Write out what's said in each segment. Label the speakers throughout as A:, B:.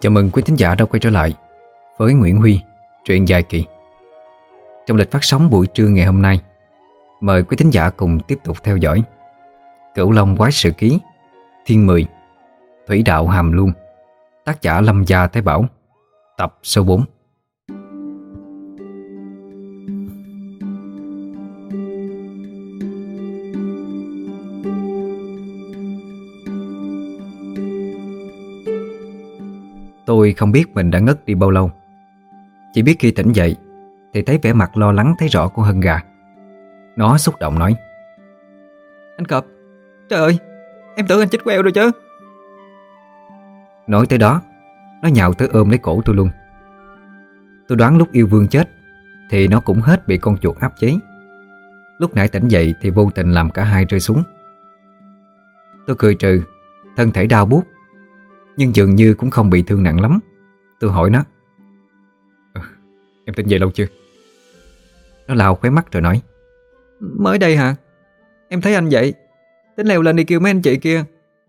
A: Chào mừng quý thính giả đã quay trở lại với Nguyễn Huy, truyện dài kỳ. Trong lịch phát sóng buổi trưa ngày hôm nay, mời quý thính giả cùng tiếp tục theo dõi Cửu Long Quái Sự Ký, Thiên Mười, Thủy Đạo Hàm Luân, tác giả Lâm Gia Thái Bảo, tập số 4. Tôi không biết mình đã ngất đi bao lâu. Chỉ biết khi tỉnh dậy Thì thấy vẻ mặt lo lắng thấy rõ của Hân gà. Nó xúc động nói
B: Anh Cọp Trời ơi Em tưởng anh chết queo rồi chứ.
A: Nói tới đó Nó nhào tới ôm lấy cổ tôi luôn. Tôi đoán lúc yêu vương chết Thì nó cũng hết bị con chuột áp chế. Lúc nãy tỉnh dậy Thì vô tình làm cả hai rơi xuống. Tôi cười trừ Thân thể đau buốt nhưng dường như cũng không bị thương nặng lắm. Tôi hỏi nó.
C: À, Em tỉnh dậy lâu chưa?
A: Nó lao khóe mắt rồi nói.
B: Mới đây hả? Em thấy anh vậy. Tính leo lên đi kêu mấy anh chị kia.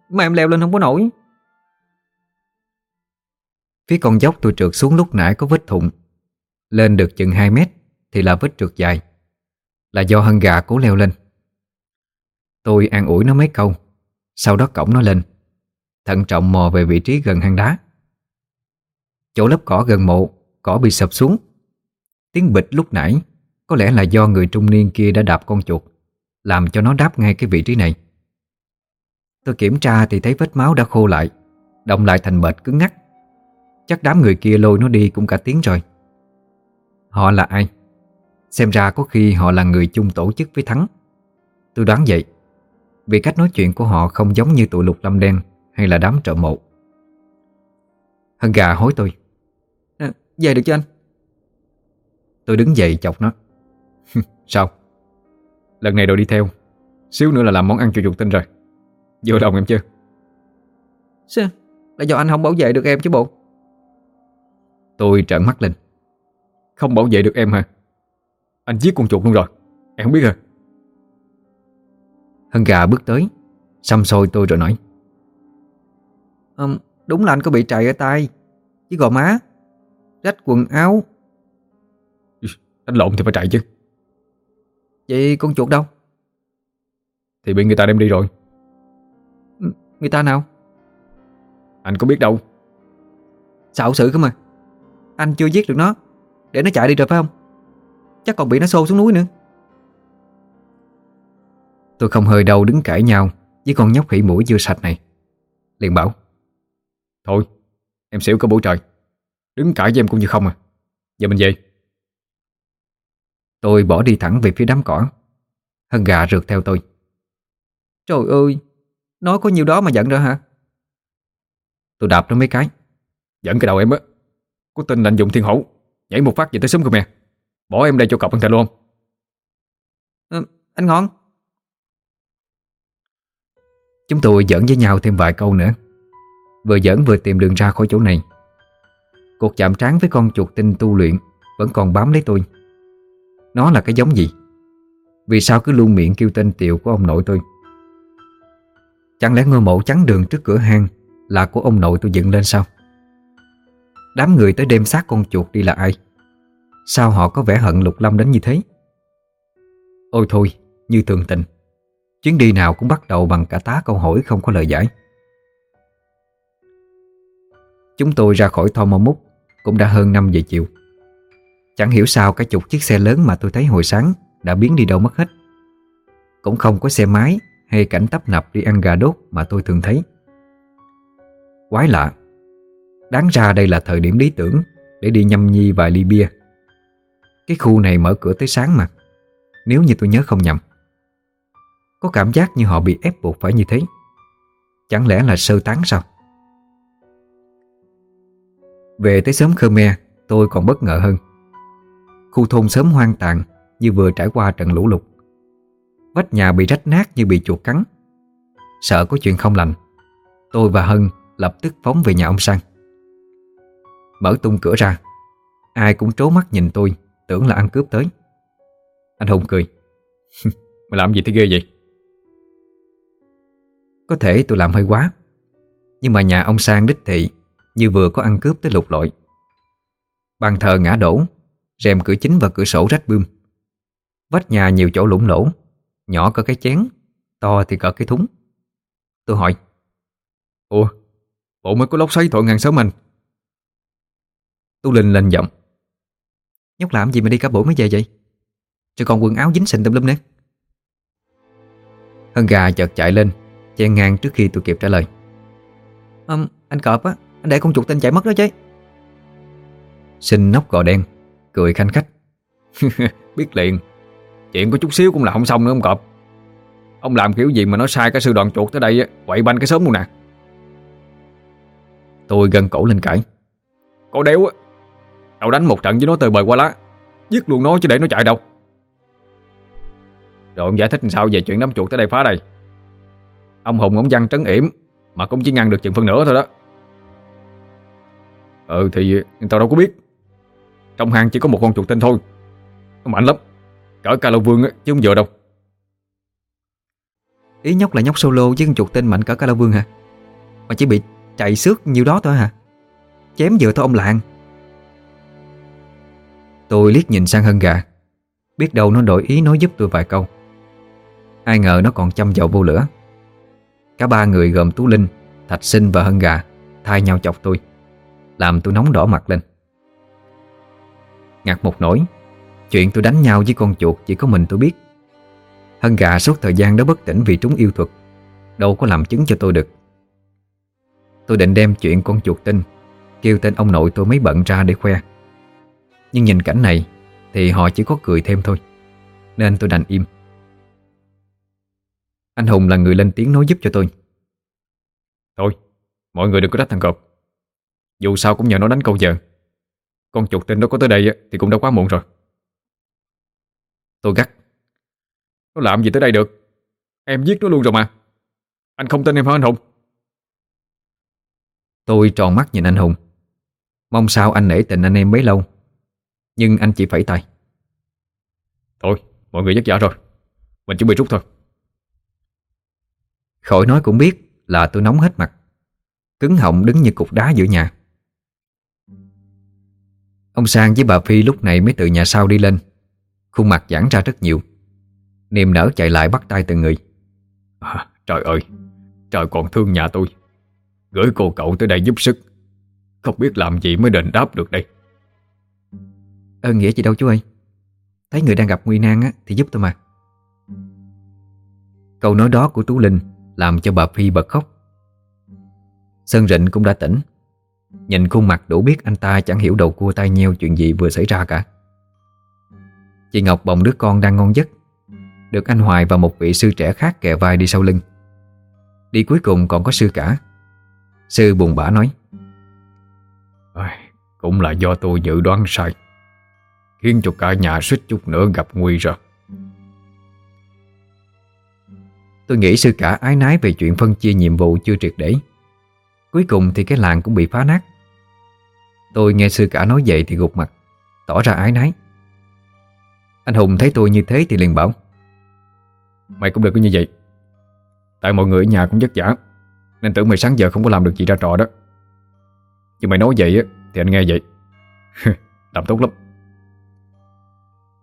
B: Mà em leo lên không có nổi.
A: Phía con dốc tôi trượt xuống lúc nãy có vết thụng Lên được chừng 2 mét Thì là vết trượt dài. Là do hân gà cố leo lên. Tôi an ủi nó mấy câu. Sau đó cổng nó lên. Thận trọng mò về vị trí gần hang đá. Chỗ lớp cỏ gần mộ, Cỏ bị sập xuống. Tiếng bịch lúc nãy Có lẽ là do người trung niên kia đã đạp con chuột, Làm cho nó đáp ngay cái vị trí này. Tôi kiểm tra thì thấy vết máu đã khô lại, Động lại thành bệt cứng ngắc. Chắc đám người kia lôi nó đi cũng cả tiếng rồi. Họ là ai? Xem ra có khi họ là người chung tổ chức với Thắng. Tôi đoán vậy, Vì cách nói chuyện của họ không giống như tụi lục lâm đen hay là đám trộm mộ? Hân gà hối tôi.
B: À, Về được chưa anh?
A: Tôi đứng dậy chọc nó.
C: Sao? Lần này đội đi theo. Xíu nữa là làm món ăn cho chuột tinh rồi. Vừa lòng em chưa?
B: Sao? Là do anh không bảo vệ được em chứ bộ?
A: Tôi trợn mắt lên.
C: Không bảo vệ được em hả? Anh giết con chuột luôn rồi. Em không biết hả?
A: Hân gà bước tới Xăm xôi tôi rồi nói
B: à, Đúng là anh có bị trầy ở tay. Với gò má Rách quần áo.
C: Đánh lộn thì phải chạy chứ.
B: Vậy con chuột đâu?
C: Thì bị người ta đem đi rồi.
B: Người ta nào?
C: Anh có biết đâu.
B: Xạo sự cơ mà Anh chưa giết được nó Để nó chạy đi rồi phải không? Chắc còn bị nó xô xuống núi nữa.
A: Tôi không hơi đâu đứng cãi nhau Với con nhóc khỉ mũi dưa sạch này. Liền bảo
C: Thôi em xỉu cả buổi trời. Đứng cãi với em cũng như không à. Giờ mình về.
A: Tôi bỏ đi thẳng về phía đám cỏ. Hân gà rượt theo tôi.
B: Trời ơi Nói có nhiều đó mà giận rồi hả?
A: Tôi đạp nó mấy cái.
C: Giận cái đầu em á. Có tin lạnh dụng thiên hổ. Nhảy một phát về tới súng cơ mè Bỏ em đây cho cọp ăn thịt luôn.
B: À, Anh ngon
A: Chúng tôi dẫn với nhau thêm vài câu nữa Vừa dẫn vừa tìm đường ra khỏi chỗ này. Cuộc chạm trán với con chuột tinh tu luyện Vẫn còn bám lấy tôi. Nó là cái giống gì? Vì sao cứ luôn miệng kêu tên tiệu của ông nội tôi? Chẳng lẽ ngôi mộ trắng đường trước cửa hang Là của ông nội tôi dựng lên sao? Đám người tới đêm xác con chuột đi là ai? Sao họ có vẻ hận Lục Lâm đến như thế? Ôi thôi, Như thường tình, Chuyến đi nào cũng bắt đầu bằng cả tá câu hỏi không có lời giải. Chúng tôi ra khỏi Thoma Mò Múc Cũng đã hơn 5 giờ chiều. Chẳng hiểu sao cái chục chiếc xe lớn mà tôi thấy hồi sáng Đã biến đi đâu mất hết. Cũng không có xe máy Hay cảnh tấp nập đi ăn gà đốt Mà tôi thường thấy. Quái lạ, Đáng ra đây là thời điểm lý tưởng Để đi nhâm nhi vài ly bia. Cái khu này mở cửa tới sáng mà, Nếu như tôi nhớ không nhầm. Có cảm giác như họ bị ép buộc phải như thế. Chẳng lẽ là sơ tán sao? Về tới xóm Khmer, Tôi còn bất ngờ hơn. Khu thôn sớm hoang tàn Như vừa trải qua trận lũ lụt. Vách nhà bị rách nát như bị chuột cắn. Sợ có chuyện không lành, Tôi và Hân lập tức phóng về nhà ông Sang. Mở tung cửa ra, Ai cũng trố mắt nhìn tôi, Tưởng là ăn cướp tới. Anh Hùng cười.
C: cười Mày làm gì thế ghê vậy?
A: Có thể tôi làm hơi quá, Nhưng mà nhà ông Sang đích thị như vừa có ăn cướp tới lục lội Bàn thờ ngã đổ rèm cửa chính và cửa sổ rách bươm. Vách nhà nhiều chỗ lủng lỗ Nhỏ có cái chén To thì cỡ cái thúng. Tôi hỏi
C: Ủa Bộ mới có lốc xoáy thổi ngang sớm anh?
A: Tu Linh lên giọng
B: Nhóc làm gì mà đi cả buổi mới về vậy? Chứ còn quần áo dính sình tùm lum nữa
A: Hân gà chợt chạy lên Chen ngang trước khi tôi kịp trả lời.
B: À, Anh cọp á để con chuột tên chạy mất đó chứ.
A: Sinh nóc gò đen, Cười khanh khách.
C: Biết liền, Chuyện có chút xíu cũng là không xong nữa ông cọp. Ông làm kiểu gì mà nó sai cái sư đoàn chuột tới đây Quậy banh cái sớm luôn nè.
A: Tôi gần cổ lên cãi.
C: Cô đéo á cậu đánh một trận với nó từ bời qua lá, Giết luôn nó chứ để nó chạy đâu. Rồi ông giải thích làm sao về chuyện đám chuột tới đây phá đây. Ông Hùng ông văn trấn yểm, Mà cũng chỉ ngăn được chừng phân nửa thôi đó. Ừ thì tao đâu có biết. Trong hang chỉ có một con chuột tinh thôi. Nó mạnh lắm. Cỡ ca lâu vương chứ không vừa đâu.
B: Ý nhóc là nhóc solo với con chuột tinh mạnh cỡ ca lâu vương hả? Mà chỉ bị chạy xước nhiêu đó thôi hả? Chém vừa thôi ông lạng.
A: Tôi liếc nhìn sang hân gà. Biết đâu nó đổi ý nói giúp tôi vài câu. Ai ngờ nó còn chăm dầu vô lửa. Cả ba người gồm Tú Linh, Thạch Sinh và Hân Gà Thay nhau chọc tôi. Làm tôi nóng đỏ mặt lên. Ngặt một nỗi, Chuyện tôi đánh nhau với con chuột chỉ có mình tôi biết. Hân Gà suốt thời gian đó bất tỉnh vì trúng yêu thuật, Đâu có làm chứng cho tôi được. Tôi định đem chuyện con chuột tinh Kêu tên ông nội tôi mấy bận ra để khoe. Nhưng nhìn cảnh này Thì họ chỉ có cười thêm thôi, Nên tôi đành im. Anh Hùng là người lên tiếng nói giúp cho tôi.
C: Thôi, Mọi người đừng có trách thằng cọp. Dù sao cũng nhờ nó đánh câu giờ. Con chuột tinh đó có tới đây Thì cũng đã quá muộn rồi.
A: Tôi gắt.
C: Nó làm gì tới đây được? Em giết nó luôn rồi mà. Anh không tin em hả anh Hùng?
A: Tôi tròn mắt nhìn anh Hùng. Mong sao anh nể tình anh em bấy lâu Nhưng anh chỉ phẩy tay.
C: Thôi mọi người vất vả rồi. Mình chuẩn bị rút thôi.
A: Khỏi nói cũng biết là tôi nóng hết mặt. Cứng họng đứng như cục đá giữa nhà Ông Sang với bà Phi lúc này mới từ nhà sau đi lên. Khuôn mặt giãn ra rất nhiều. Niềm nở chạy lại bắt tay từng người.
C: À, Trời ơi Trời còn thương nhà tôi. Gửi cô cậu tới đây giúp sức. Không biết làm gì mới đền đáp được đây.
B: Ơn nghĩa gì đâu chú ơi? Thấy người đang gặp nguy nan á, thì giúp tôi mà.
A: Câu nói đó của Tú Linh Làm cho bà Phi bật khóc. Sơn Rịnh cũng đã tỉnh Nhìn khuôn mặt đủ biết anh ta chẳng hiểu đầu cua tay nheo chuyện gì vừa xảy ra cả. Chị Ngọc bồng đứa con đang ngon giấc. Được anh Hoài và một vị sư trẻ khác kè vai đi sau lưng. Đi cuối cùng còn có sư cả. Sư buồn bã nói
C: Cũng là do tôi dự đoán sai. Khiến cho cả nhà suýt chút nữa gặp nguy rồi.
A: Tôi nghĩ sư cả ái nái về chuyện phân chia nhiệm vụ chưa triệt để. Cuối cùng thì cái làng cũng bị phá nát Tôi nghe sư cả nói vậy thì gục mặt, Tỏ ra ái nái Anh Hùng thấy tôi như thế thì liền bảo,
C: Mày cũng đừng có như vậy. Tại mọi người ở nhà cũng vất vả, Nên tưởng mày sáng giờ không có làm được gì ra trò đó. Nhưng mày nói vậy á, Thì anh nghe vậy, Làm tốt lắm.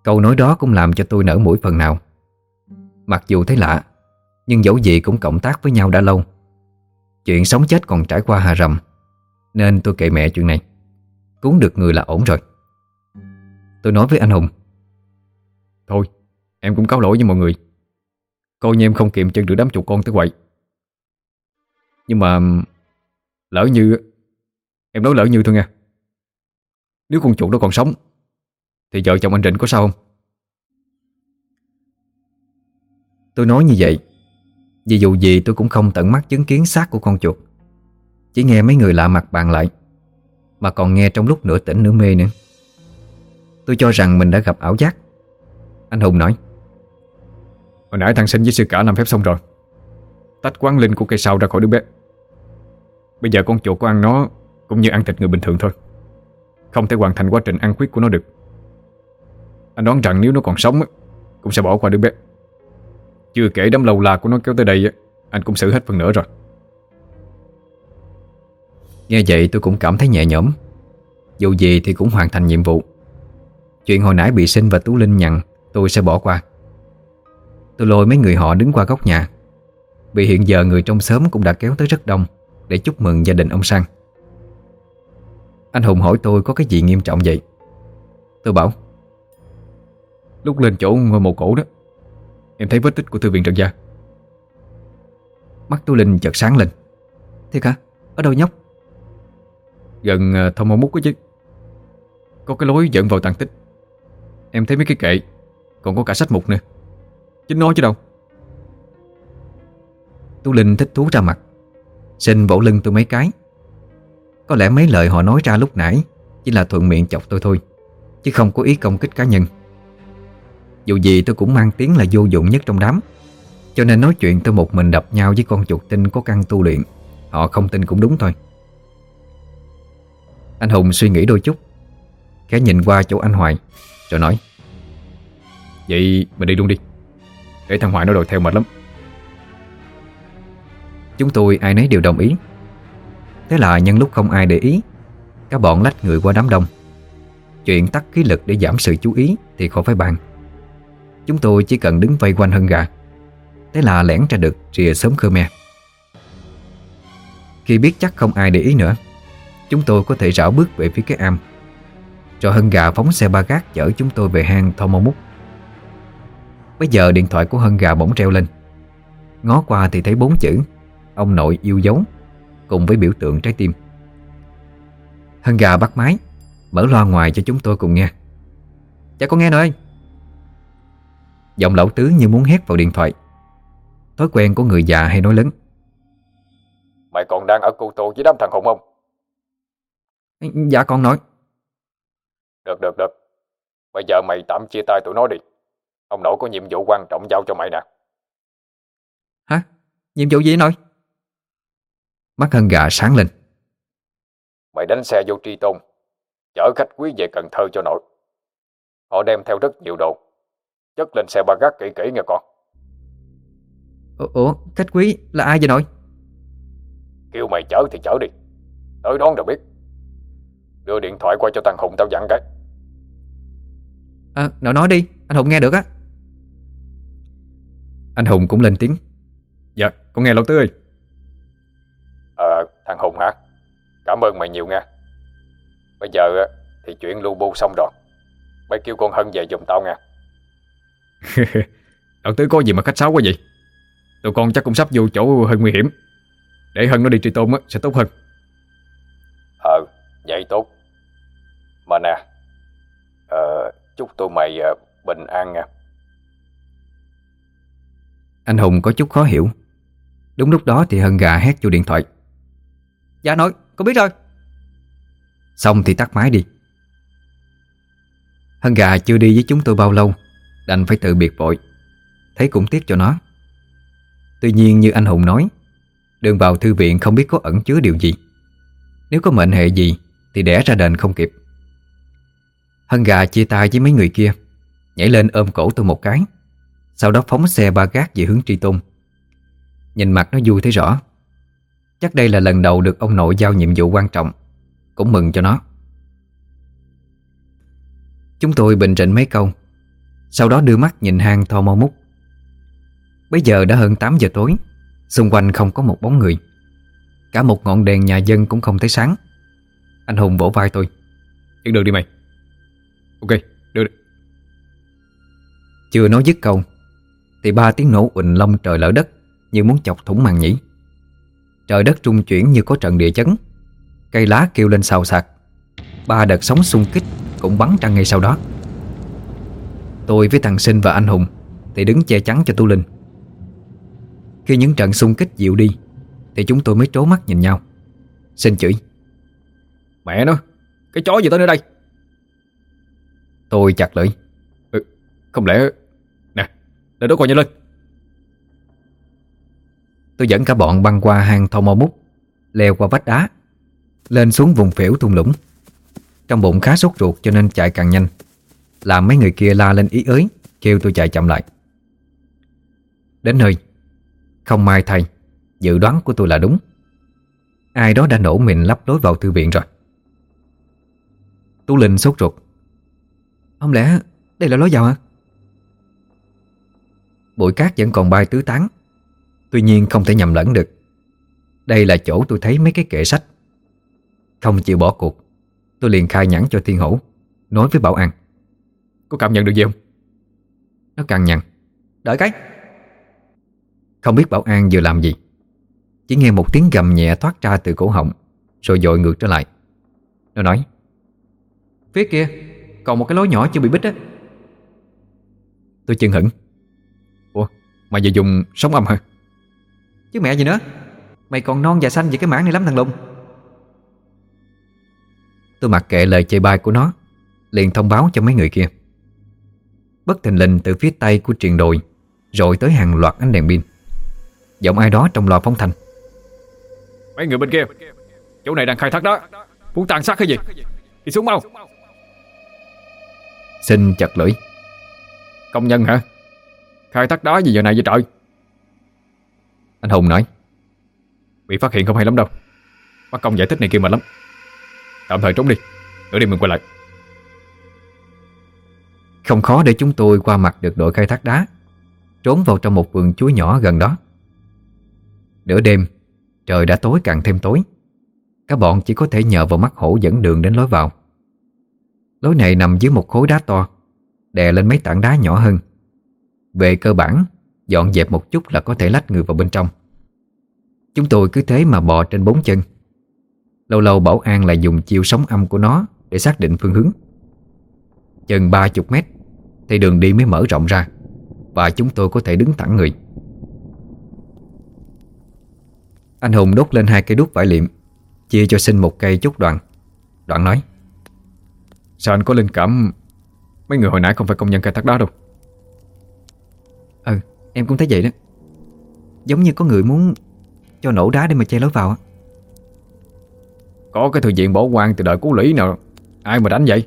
A: Câu nói đó cũng làm cho tôi nở mũi phần nào. Mặc dù thấy lạ, Nhưng dẫu gì cũng cộng tác với nhau đã lâu. Chuyện sống chết còn trải qua hà rầm, Nên tôi kệ mẹ chuyện này. Cứu được người là ổn rồi. Tôi nói với anh Hùng.
C: Thôi em cũng cáo lỗi với mọi người. Coi như em không kiệm chân được đám chuột con tới quậy. Nhưng mà Lỡ như Em nói lỡ như thôi nha. Nếu con chuột đó còn sống Thì vợ chồng anh Trịnh có sao không?
A: Tôi nói như vậy Vì dù gì tôi cũng không tận mắt chứng kiến xác của con chuột. Chỉ nghe mấy người lạ mặt bàn lại mà còn nghe trong lúc nửa tỉnh nửa mê nữa. Tôi cho rằng mình đã gặp ảo giác. Anh Hùng nói.
C: Hồi nãy thằng sinh với sư cả làm phép xong rồi. Tách quán linh của cây sau ra khỏi đứa bé. Bây giờ con chuột có ăn nó Cũng như ăn thịt người bình thường thôi. Không thể hoàn thành quá trình ăn khuyết của nó được. Anh đoán rằng nếu nó còn sống Cũng sẽ bỏ qua đứa bé. Chưa kể đám lâu la của nó kéo tới đây Anh cũng xử hết phần nữa rồi.
A: Nghe vậy tôi cũng cảm thấy nhẹ nhõm. Dù gì thì cũng hoàn thành nhiệm vụ. Chuyện hồi nãy bị Sinh và Tú Linh nhận Tôi sẽ bỏ qua. Tôi lôi mấy người họ đứng qua góc nhà. Vì hiện giờ người trong xóm cũng đã kéo tới rất đông, Để chúc mừng gia đình ông Sang. Anh Hùng hỏi tôi có cái gì nghiêm trọng vậy? Tôi bảo,
C: Lúc lên chỗ ngôi mộ cổ đó, Em thấy vết tích của thư viện Trần Gia.
A: Mắt Tú Linh chợt sáng lên.
B: Thiệt hả? Ở đâu nhóc?
C: Gần ờ, thông mong mút có chứ. Có cái lối dẫn vào tàn tích. Em thấy mấy cái kệ, Còn có cả sách mục nữa. Chính nói chứ đâu.
A: Tú Linh thích thú ra mặt. Xin vỗ lưng tôi mấy cái. Có lẽ mấy lời họ nói ra lúc nãy Chỉ là thuận miệng chọc tôi thôi, Chứ không có ý công kích cá nhân. Dù gì tôi cũng mang tiếng là vô dụng nhất trong đám, Cho nên nói chuyện tôi một mình đập nhau với con chuột tinh có căn tu luyện. Họ không tin cũng đúng thôi. Anh Hùng suy nghĩ đôi chút. Khẽ nhìn qua chỗ anh Hoài, Rồi nói,
C: Vậy mình đi luôn đi. Để thằng Hoài nó đòi theo mệt lắm.
A: Chúng tôi ai nấy đều đồng ý. Thế là nhân lúc không ai để ý Các bọn lách người qua đám đông. Chuyện tắt khí lực để giảm sự chú ý Thì khỏi phải bàn. Chúng tôi chỉ cần đứng vây quanh hân gà. Thế là lẻn ra được rìa sớm Khmer. Khi biết chắc không ai để ý nữa Chúng tôi có thể rảo bước về phía cái am. Rồi hân gà phóng xe ba gác Chở chúng tôi về hang Thomomuk Bây giờ điện thoại của hân gà bỗng treo lên. Ngó qua thì thấy bốn chữ, Ông nội yêu dấu, Cùng với biểu tượng trái tim. Hân gà bắt máy, Mở loa ngoài cho chúng tôi cùng nghe.
B: Dạ con nghe rồi
A: Giọng lão tứ như muốn hét vào điện thoại. Thói quen của người già hay nói lớn.
C: Mày còn đang ở cô tô với đám thằng Hùng không?
B: Dạ con nói.
C: Được được được. Bây giờ mày tạm chia tay tụi nó đi. Ông nội có nhiệm vụ quan trọng giao cho mày nè.
B: Hả? Nhiệm vụ gì nói?
A: Mắt hân gà sáng lên.
C: Mày đánh xe vô tri tôn Chở khách quý về Cần Thơ cho nội. Họ đem theo rất nhiều đồ. Chất lên xe ba gác kỹ kỹ nghe con.
B: Ủa, ủa khách quý là ai vậy nội?
C: Kêu mày chở thì chở đi. Tới đón rồi biết Đưa điện thoại qua cho thằng Hùng tao dặn cái.
B: À, nội nói đi, anh Hùng nghe được á.
A: Anh Hùng cũng lên tiếng.
C: Dạ, con nghe lão tứ ơi. Ờ, thằng Hùng hả? Cảm ơn mày nhiều nha. Bây giờ á, thì chuyện lưu bu xong rồi. Mày kêu con Hân về giùm tao nha. Lão tứ có gì mà khách sáo quá vậy? Tụi con chắc cũng sắp vô chỗ Hân nguy hiểm. Để Hân nó đi truy tôn á, sẽ tốt hơn. Ờ, vậy tốt mà nè à, chúc tụi mày à, bình an nha.
A: Anh Hùng có chút khó hiểu. Đúng lúc đó thì Hân gà hét vô điện thoại.
B: Dạ nội, con biết rồi.
A: Xong thì tắt máy đi. Hân gà chưa đi với chúng tôi bao lâu Đành phải tự biệt vội. Thấy cũng tiếc cho nó. Tuy nhiên như anh Hùng nói Đường vào thư viện không biết có ẩn chứa điều gì. Nếu có mệnh hệ gì Thì đẻ ra đền không kịp. Hân gà chia tay với mấy người kia, Nhảy lên ôm cổ tôi một cái. Sau đó phóng xe ba gác về hướng tri tôn. Nhìn mặt nó vui thấy rõ. Chắc đây là lần đầu được ông nội giao nhiệm vụ quan trọng. Cũng mừng cho nó. Chúng tôi bình rịnh mấy câu. Sau đó đưa mắt nhìn hang Tho Mau Mút Bây giờ đã hơn 8 giờ tối. Xung quanh không có một bóng người. Cả một ngọn đèn nhà dân cũng không thấy sáng. Anh Hùng vỗ vai tôi.
C: Yên đường đi mày. Ok, được đi.
A: Chưa nói dứt câu Thì ba tiếng nổ ụnh long trời lở đất Như muốn chọc thủng màn nhĩ. Trời đất trung chuyển như có trận địa chấn Cây lá kêu lên xào xạc. Ba đợt sóng xung kích Cũng bắn ra ngay sau đó. Tôi với thằng Sinh và anh Hùng Thì đứng che chắn cho Tu Linh. Khi những trận xung kích dịu đi Thì chúng tôi mới trố mắt nhìn nhau. Sinh chửi.
C: Mẹ nó, cái chó gì tới nơi đây?
A: Tôi chặt lưỡi.
C: Ừ, Không lẽ Nè, để đó coi nhanh lên.
A: Tôi dẫn cả bọn băng qua hang thau mau mút Leo qua vách đá Lên xuống vùng phễu thung lũng. Trong bụng khá sốt ruột cho nên chạy càng nhanh. Làm mấy người kia la lên ý ới Kêu tôi chạy chậm lại. Đến nơi Không mai thay Dự đoán của tôi là đúng. Ai đó đã nổ mình lắp lối vào thư viện rồi. Tú Linh sốt ruột
B: không lẽ đây là lối vào hả?
A: Bụi cát vẫn còn bay tứ tán. Tuy nhiên không thể nhầm lẫn được. Đây là chỗ tôi thấy mấy cái kệ sách. Không chịu bỏ cuộc, Tôi liền khai nhãn cho Thiên Hổ, Nói với Bảo An.
C: Có cảm nhận được gì không?
A: Nó càng nhằn.
B: Đợi cái.
A: Không biết Bảo An vừa làm gì. Chỉ nghe một tiếng gầm nhẹ thoát ra từ cổ họng, Rồi dội ngược trở lại. Nó nói,
B: Phía kia. Còn một cái lối nhỏ chưa bị bích á.
A: Tôi chừng hững.
C: Ủa mà giờ dùng sóng âm hả?
B: Chứ mẹ gì nữa. Mày còn non và xanh về cái mảng này lắm, thằng Lùng.
A: Tôi mặc kệ lời chê bai của nó, Liền thông báo cho mấy người kia. Bất thình lình từ phía tây của triền đồi, Rồi tới hàng loạt ánh đèn pin. Giọng ai đó trong lò phóng thanh.
C: Mấy người bên kia, Chỗ này đang khai thác đó. Muốn tàn sát cái gì? Đi xuống mau.
A: Xin chật lưỡi.
C: Công nhân hả? Khai thác đá gì giờ này vậy trời?
A: Anh Hùng nói.
C: Bị phát hiện không hay lắm đâu. Bắt công giải thích này kia mệt lắm. Tạm thời trốn đi. Nửa đi mình quay lại.
A: Không khó để chúng tôi qua mặt được đội khai thác đá, Trốn vào trong một vườn chuối nhỏ gần đó. Nửa đêm, Trời đã tối càng thêm tối. Các bọn chỉ có thể nhờ vào mắt hổ dẫn đường đến lối vào. Lối này nằm dưới một khối đá to, Đè lên mấy tảng đá nhỏ hơn. Về cơ bản, Dọn dẹp một chút là có thể lách người vào bên trong. Chúng tôi cứ thế mà bò trên bốn chân. Lâu lâu Bảo An lại dùng chiêu sóng âm của nó Để xác định phương hướng. Chừng ba chục mét, Thì đường đi mới mở rộng ra, Và chúng tôi có thể đứng thẳng người. Anh Hùng đốt lên hai cây đuốc vải liệm, Chia cho sinh một cây chốt đoạn Đoạn nói
C: Sao anh có linh cảm? Mấy người hồi nãy không phải công nhân khai thác đá đâu.
B: Ừ em cũng thấy vậy đó. Giống như có người muốn Cho nổ đá để mà che lối vào á.
C: Có cái thư viện bỏ quan từ đời cú lũy nào Ai mà đánh vậy?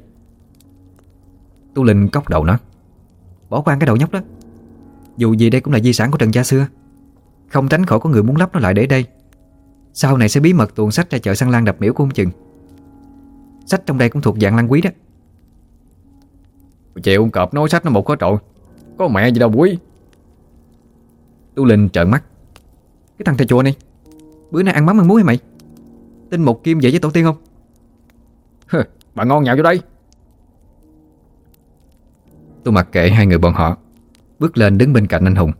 A: Tu Linh cốc đầu nó.
B: Bỏ quan cái đầu nhóc đó. Dù gì đây cũng là di sản của Trần gia xưa. Không tránh khỏi có người muốn lắp nó lại để đây. Sau này sẽ bí mật tuồn sách ra chợ săn lan đập miễu của ông chừng Sách trong đây cũng thuộc dạng lan quý đó.
C: Chịu ông cọp nói sách nó một có trội Có mẹ gì đâu quý
A: Tu Linh trợn mắt.
B: Cái thằng thầy chùa này Bữa nay ăn mắm ăn muối hả mày? Tin một kim vậy với tổ tiên không?
C: Hừ, Bà ngon nhạo vô đây.
A: Tôi mặc kệ hai người bọn họ Bước lên đứng bên cạnh anh Hùng.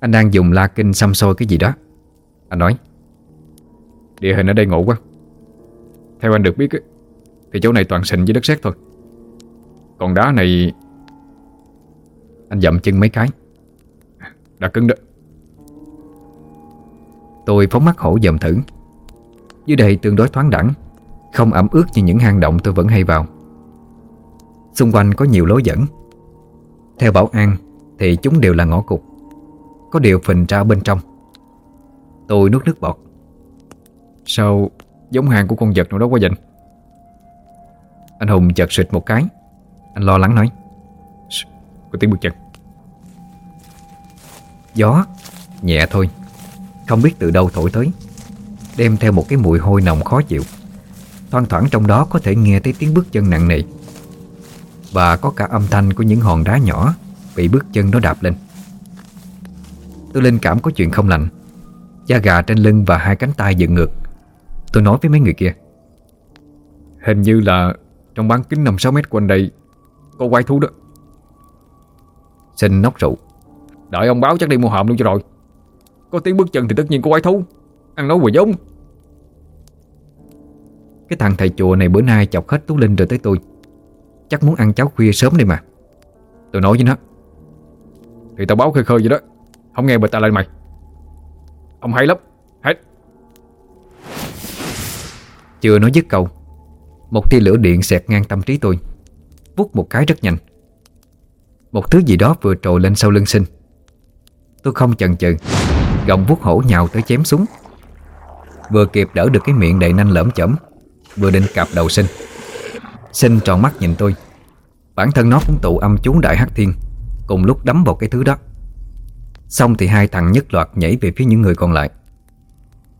A: Anh đang dùng la kinh xăm soi cái gì đó. Anh nói
C: Địa hình ở đây ngộ quá. Theo anh được biết ấy, Thì chỗ này toàn sình với đất sét thôi. Còn đá này
A: Anh dậm chân mấy cái.
C: Đã cứng đó.
A: Tôi phóng mắt hổ dậm thử. Dưới đây tương đối thoáng đẳng Không ẩm ướt như những hang động tôi vẫn hay vào. Xung quanh có nhiều lối dẫn. Theo bảo an Thì chúng đều là ngõ cụt. Có điều phình ra bên trong. Tôi nuốt nước bọt.
C: Sao giống hàng của con vật nào đó quá vậy
A: Anh Hùng chợt xịt một cái. Anh lo lắng nói
C: Có tiếng bước chân
A: Gió Nhẹ thôi, Không biết từ đâu thổi tới, Đem theo một cái mùi hôi nồng khó chịu. Thoang thoảng trong đó có thể nghe thấy tiếng bước chân nặng nề. Và có cả âm thanh của những hòn đá nhỏ Bị bước chân nó đạp lên. Tôi linh cảm có chuyện không lành. Da gà trên lưng và hai cánh tay dựng ngược Tôi nói với mấy người kia.
C: Hình như là Trong bán kính 5-6 mét quanh đây, Có quái thú đó.
A: Xin nóc rượu.
C: Đợi ông báo chắc đi mua hòm luôn cho rồi. Có tiếng bước chân thì tất nhiên có quái thú. Ăn nói quỳ giống.
A: Cái thằng thầy chùa này bữa nay chọc hết Tú Linh rồi tới tôi. Chắc muốn ăn cháo khuya sớm đi mà. Tôi nói với nó.
C: Thì tao báo khơi khơi vậy đó. Không nghe bịch ta lên mày. Ông hay lắm. Hết.
A: Chưa nói dứt câu, Một tia lửa điện xẹt ngang tâm trí tôi, Vút một cái rất nhanh. Một thứ gì đó vừa trồi lên sau lưng sinh. Tôi không chần chừ Gọng vuốt hổ nhào tới chém súng Vừa kịp đỡ được cái miệng đầy nanh lởm chởm, Vừa định cạp đầu sinh. Sinh tròn mắt nhìn tôi. Bản thân nó cũng tụ âm chú đại hắc thiên, Cùng lúc đấm vào cái thứ đó. Xong thì hai thằng nhất loạt nhảy về phía những người còn lại.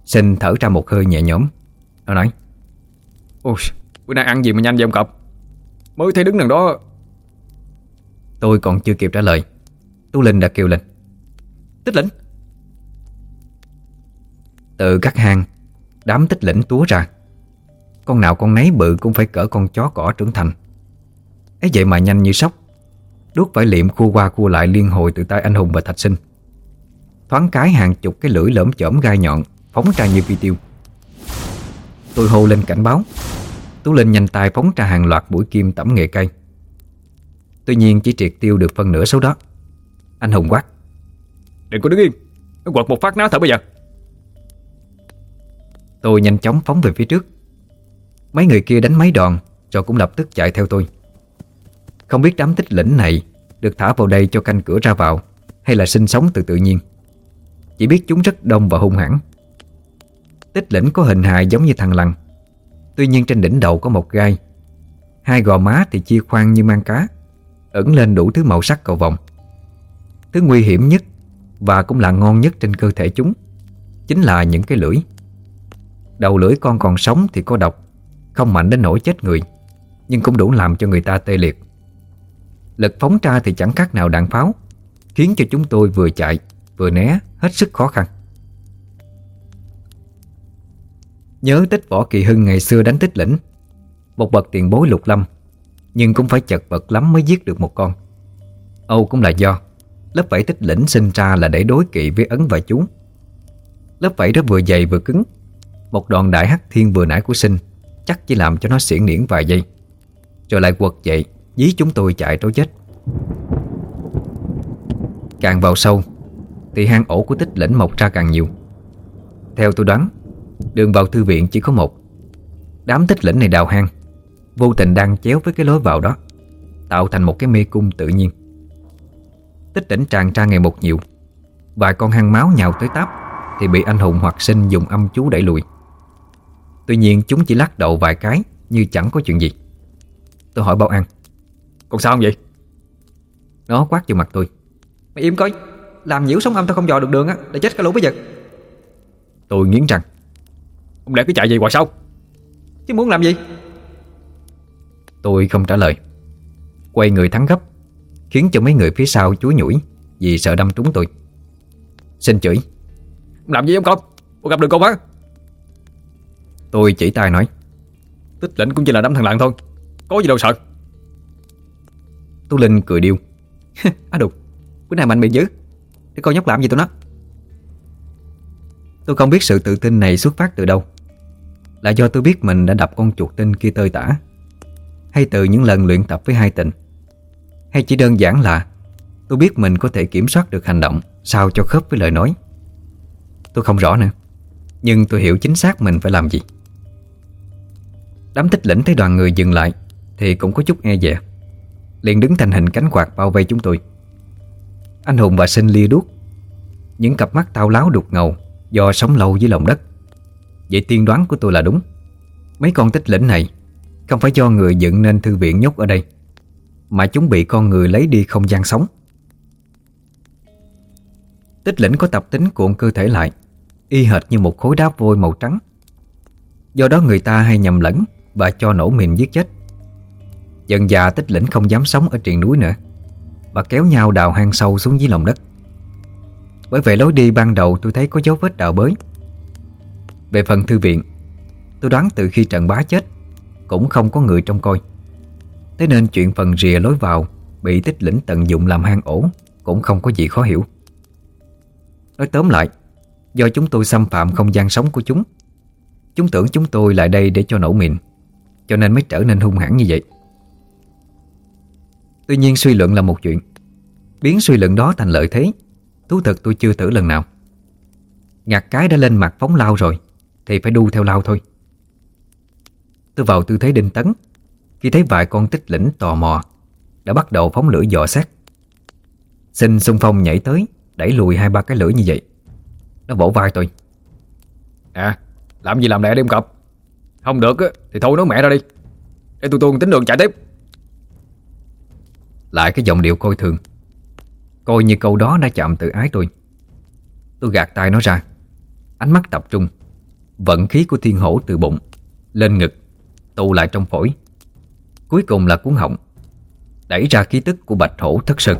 A: Sinh thở ra một hơi nhẹ nhõm, Nó nói
C: Ôi, bữa nay ăn gì mà nhanh vậy ông cọp Mới thấy đứng đằng đó.
A: Tôi còn chưa kịp trả lời. Tú Linh đã kêu lên.
B: Tích lĩnh.
A: Từ các hang Đám tích lĩnh túa ra. Con nào con nấy bự cũng phải cỡ con chó cỏ trưởng thành. Ấy vậy mà nhanh như sóc. Đốt phải liệm khu qua khu lại liên hồi từ tay anh Hùng và Thạch Sinh. Thoáng cái hàng chục cái lưỡi lởm chởm gai nhọn Phóng ra như phi tiêu Tôi hô lên cảnh báo. Tú Linh nhanh tay phóng ra hàng loạt mũi kim tẩm nghệ cây. Tuy nhiên chỉ triệt tiêu được phân nửa số đó. Anh Hùng quát.
C: Đừng có đứng yên Nó quật một phát ná thở bây giờ.
A: Tôi nhanh chóng phóng về phía trước. Mấy người kia đánh mấy đòn Rồi cũng lập tức chạy theo tôi. Không biết đám tích lĩnh này Được thả vào đây cho canh cửa ra vào Hay là sinh sống từ tự nhiên. Chỉ biết chúng rất đông và hung hãn Tích lĩnh có hình hài giống như thằng lằn. Tuy nhiên trên đỉnh đầu có một gai. Hai gò má thì chia khoan như mang cá, ẩn lên đủ thứ màu sắc cầu vòng Thứ nguy hiểm nhất Và cũng là ngon nhất trên cơ thể chúng Chính là những cái lưỡi. Đầu lưỡi con còn sống thì có độc, Không mạnh đến nỗi chết người, Nhưng cũng đủ làm cho người ta tê liệt. Lực phóng ra thì chẳng khác nào đạn pháo, Khiến cho chúng tôi vừa chạy, Vừa né, hết sức khó khăn. Nhớ tích võ kỳ hưng ngày xưa đánh tích lĩnh. Một bậc tiền bối lục lâm, Nhưng cũng phải chật vật lắm mới giết được một con. Âu cũng là do, Lớp vảy tích lĩnh sinh ra là để đối kỵ với ấn và chú. Lớp vảy đó vừa dày vừa cứng, Một đòn đại hắc thiên vừa nãy của sinh Chắc chỉ làm cho nó xiển niễn vài giây. Rồi lại quật dậy, Dí chúng tôi chạy trối chết. Càng vào sâu, Thì hang ổ của tích lĩnh mọc ra càng nhiều. Theo tôi đoán Đường vào thư viện chỉ có một. Đám tích lĩnh này đào hang. Vô tình đang chéo với cái lối vào đó, Tạo thành một cái mê cung tự nhiên. Tích lĩnh tràn ra ngày một nhiều. Vài con hang máu nhào tới táp Thì bị anh hùng hoặc sinh dùng âm chú đẩy lùi. Tuy nhiên chúng chỉ lắc đầu vài cái Như chẳng có chuyện gì. Tôi hỏi bảo an
C: Còn sao không vậy?
A: Nó quát vào mặt tôi,
B: Mày im coi, Làm nhiễu sống âm tao không dò được đường á Để chết cả lũ bây giờ.
A: Tôi nghiến răng.
C: Ông lẽ cứ chạy vậy hoài sao
B: Chứ muốn làm gì?
A: Tôi không trả lời. Quay người thắng gấp Khiến cho mấy người phía sau chúi nhủi Vì sợ đâm trúng tôi. Xin chửi.
C: Làm gì ông con? Ông gặp được con á
A: Tôi chỉ tay nói.
C: Tích lĩnh cũng chỉ là đám thằng lạng thôi. Có gì đâu sợ.
A: Tú Linh cười điêu.
B: À đục. Bữa nay mạnh miệng dữ. Để con nhóc làm gì tụi nó?
A: Tôi không biết sự tự tin này xuất phát từ đâu là do tôi biết mình đã đập con chuột tinh kia tơi tả. Hay từ những lần luyện tập với hai tình. Hay chỉ đơn giản là Tôi biết mình có thể kiểm soát được hành động Sao cho khớp với lời nói. Tôi không rõ nữa, Nhưng tôi hiểu chính xác mình phải làm gì. Đám tích lĩnh thấy đoàn người dừng lại Thì cũng có chút e dè. Liền đứng thành hình cánh quạt bao vây chúng tôi. Anh Hùng và Sinh lia đuốc, Những cặp mắt tao láo đục ngầu Do sống lâu dưới lòng đất. Vậy tiên đoán của tôi là đúng. Mấy con tích lĩnh này Không phải do người dựng nên thư viện nhốt ở đây, Mà chúng bị con người lấy đi không gian sống. Tích lĩnh có tập tính cuộn cơ thể lại, Y hệt như một khối đá vôi màu trắng. Do đó người ta hay nhầm lẫn Và cho nổ mìn giết chết. Dần già tích lĩnh không dám sống ở triền núi nữa Và kéo nhau đào hang sâu xuống dưới lòng đất. Bởi vậy lối đi ban đầu tôi thấy có dấu vết đào bới. Về phần thư viện, Tôi đoán từ khi Trần Bá chết, Cũng không có người trông coi. Thế nên chuyện phần rìa lối vào Bị tích lĩnh tận dụng làm hang ổ Cũng không có gì khó hiểu. Nói tóm lại, Do chúng tôi xâm phạm không gian sống của chúng Chúng tưởng chúng tôi lại đây để cho nổ mìn, Cho nên mới trở nên hung hãn như vậy. Tuy nhiên suy luận là một chuyện, Biến suy luận đó thành lợi thế, Thú thật tôi chưa thử lần nào. Ngặt cái đã lên mặt phóng lao rồi. Thì phải đu theo lao thôi. Tôi vào tư thế đinh tấn. Khi thấy vài con tích lĩnh tò mò Đã bắt đầu phóng lửa dò xét. Xin xung phong nhảy tới Đẩy lùi hai ba cái lửa như vậy. Nó vỗ vai tôi.
C: À làm gì làm lẹ đi em cọp? Không được á thì thôi nói mẹ ra đi. Để tôi tuôn tính đường chạy tiếp.
A: Lại cái giọng điệu coi thường. Coi như câu đó đã chạm tự ái tôi. Tôi gạt tay nó ra. Ánh mắt tập trung Vận khí của thiên hổ từ bụng. Lên ngực, Tụ lại trong phổi. Cuối cùng là cuốn họng. Đẩy ra khí tức của bạch hổ thất sơn.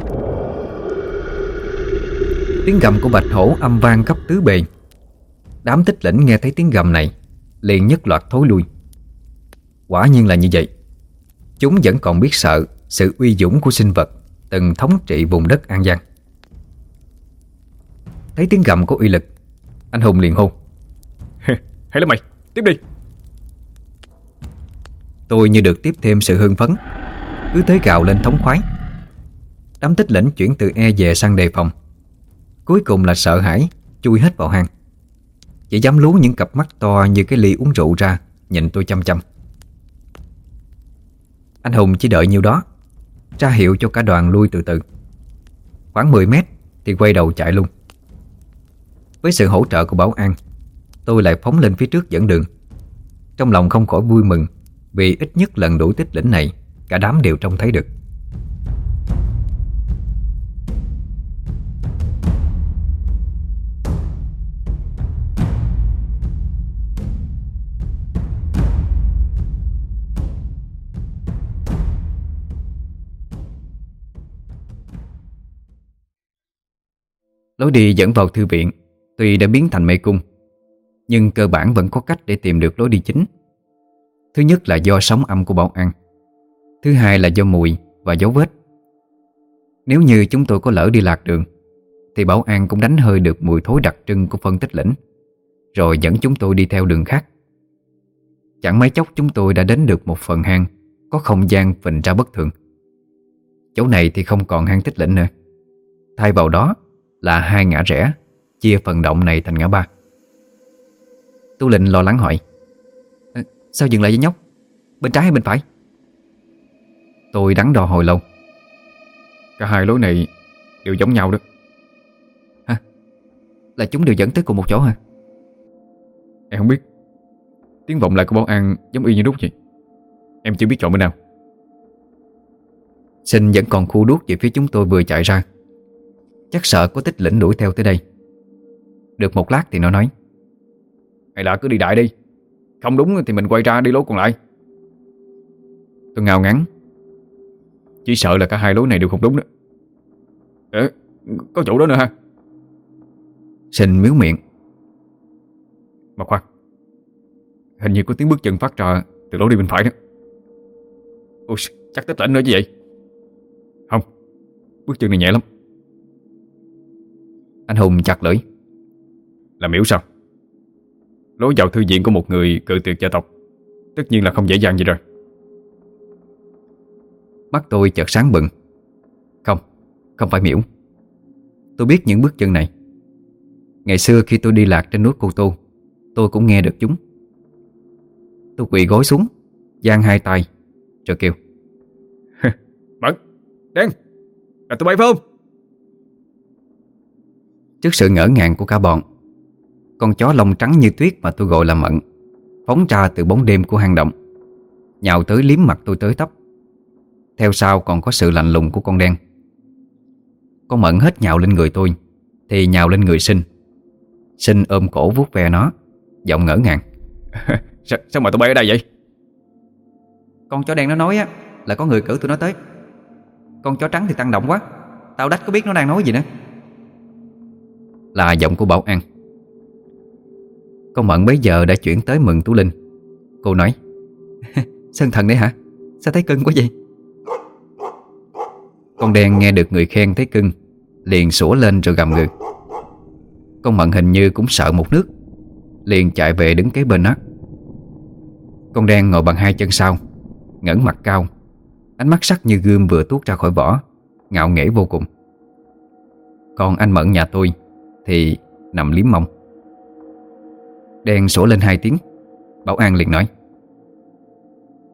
A: Tiếng gầm của bạch hổ âm vang khắp tứ bề. Đám tích lĩnh nghe thấy tiếng gầm này, Liền nhất loạt thối lui. Quả nhiên là như vậy. Chúng vẫn còn biết sợ Sự uy dũng của sinh vật Từng thống trị vùng đất An Giang. Thấy tiếng gầm có uy lực, Anh Hùng liền hô
C: hay lắm mày, tiếp đi.
A: Tôi như được tiếp thêm sự hưng phấn. Cứ thế gào lên thống khoái. Đám tích lĩnh chuyển từ e về sang đề phòng. Cuối cùng là sợ hãi Chui hết vào hang. Chỉ dám lú những cặp mắt to như cái ly uống rượu ra Nhìn tôi chăm chăm. Anh Hùng chỉ đợi nhiêu đó Ra hiệu cho cả đoàn lui từ từ. Khoảng 10 mét Thì quay đầu chạy luôn. Với sự hỗ trợ của Bảo An Tôi lại phóng lên phía trước dẫn đường. Trong lòng không khỏi vui mừng, Vì ít nhất lần đuổi tích lĩnh này, Cả đám đều trông thấy được. Lối đi dẫn vào thư viện Tuy đã biến thành mê cung nhưng cơ bản vẫn có cách để tìm được lối đi chính. Thứ nhất là do sóng âm của bảo an Thứ hai là do mùi và dấu vết. Nếu như chúng tôi có lỡ đi lạc đường, Thì bảo an cũng đánh hơi được mùi thối đặc trưng của phân tích lĩnh, Rồi dẫn chúng tôi đi theo đường khác. Chẳng mấy chốc chúng tôi đã đến được một phần hang Có không gian phình ra bất thường. Chỗ này thì không còn hang tích lĩnh nữa. Thay vào đó là hai ngã rẽ, Chia phần động này thành ngã ba. Tu Linh lo lắng hỏi. À, Sao dừng lại với nhóc? Bên trái hay bên phải? Tôi đắn đo hồi lâu.
C: Cả hai lối này đều giống nhau đó.
B: Hả? Là chúng đều dẫn tới cùng một chỗ hả?
C: Em không biết. Tiếng vọng lại của bảo an giống y như đúc vậy. Em chưa biết chọn bên nào.
A: Sinh vẫn còn khu đuốc về phía chúng tôi vừa chạy ra. Chắc sợ có tích lĩnh đuổi theo tới đây. Được một lát thì nó nói
C: hay là cứ đi đại đi. Không đúng thì mình quay ra đi lối còn lại. Tôi ngào ngắn Chỉ sợ là cả hai lối này đều không đúng đó. Ê, có chỗ đó nữa ha
A: Sinh miếu miệng.
C: Mà khoan. Hình như có tiếng bước chân phát ra Từ lối đi bên phải đó. Ôi, chắc tích lệnh nữa chứ vậy? Không Bước chân này nhẹ lắm.
A: Anh Hùng chặt lưỡi.
C: Làm hiểu sao? Lối vào thư viện của một người cự tuyệt gia tộc. Tất nhiên là không dễ dàng gì rồi.
A: Mắt tôi chợt sáng bừng. Không, không phải miễu Tôi biết những bước chân này. Ngày xưa khi tôi đi lạc trên núi Cô Tô Tôi cũng nghe được chúng. Tôi quỳ gối xuống giang hai tay Rồi kêu.
C: Mẫn, đen Là tụi bay phải không?
A: Trước sự ngỡ ngàng của cả bọn Con chó lông trắng như tuyết mà tôi gọi là Mận Phóng ra từ bóng đêm của hang động. Nhào tới liếm mặt tôi tới tấp Theo sau còn có sự lạnh lùng của con đen. Con Mận hết nhào lên người tôi Thì nhào lên người sinh. Sinh ôm cổ vuốt ve nó Giọng ngỡ ngàng.
C: Sao, sao mà tụi bay ở đây vậy?
B: Con chó đen nó nói á Là có người cử tụi nó tới. Con chó trắng thì tăng động quá Tao đách có biết nó đang nói gì nữa.
A: Là giọng của Bảo An con Mận bấy giờ đã chuyển tới mừng Tú Linh. Cô nói,
B: Sơn thần đấy hả? Sao thấy cưng quá vậy?
A: Con đen nghe được người khen thấy cưng, Liền sủa lên rồi gầm gừ Con Mận hình như cũng sợ một nước, Liền chạy về đứng kế bên nó. Con đen ngồi bằng hai chân sau, ngẩng mặt cao, Ánh mắt sắc như gươm vừa tuốt ra khỏi vỏ, Ngạo nghễ vô cùng. Còn anh Mận nhà tôi Thì nằm liếm mông. Đen sủa lên hai tiếng. Bảo An liền nói